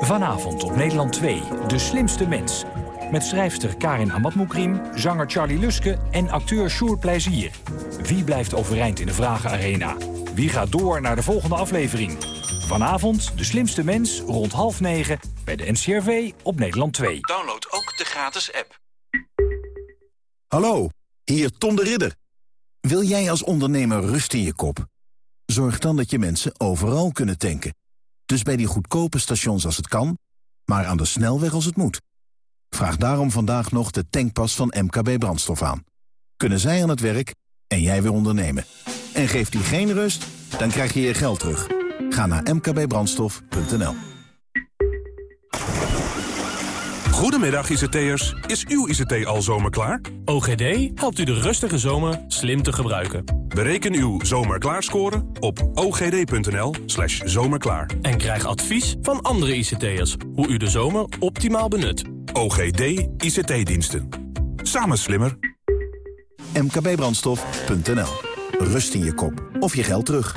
Vanavond op Nederland 2, De Slimste Mens. Met schrijfster Karin Amatmoukrim, zanger Charlie Luske en acteur Sjoerd Plezier. Wie blijft overeind in de Vragenarena? Wie gaat door naar de volgende aflevering? Vanavond De Slimste Mens, rond half negen, bij de NCRV op Nederland 2. Download ook de gratis app. Hallo, hier Tom de Ridder. Wil jij als ondernemer rust in je kop? Zorg dan dat je mensen overal kunnen tanken. Dus bij die goedkope stations als het kan, maar aan de snelweg als het moet. Vraag daarom vandaag nog de tankpas van MKB Brandstof aan. Kunnen zij aan het werk en jij weer ondernemen. En geeft die geen rust, dan krijg je je geld terug. Ga naar mkbbrandstof.nl Goedemiddag ICT'ers. Is uw ICT al zomerklaar? OGD helpt u de rustige zomer slim te gebruiken. Bereken uw zomerklaarscore op ogd.nl slash zomerklaar. En krijg advies van andere ICT'ers hoe u de zomer optimaal benut. OGD ICT-diensten. Samen slimmer. mkbbrandstof.nl Rust in je kop of je geld terug.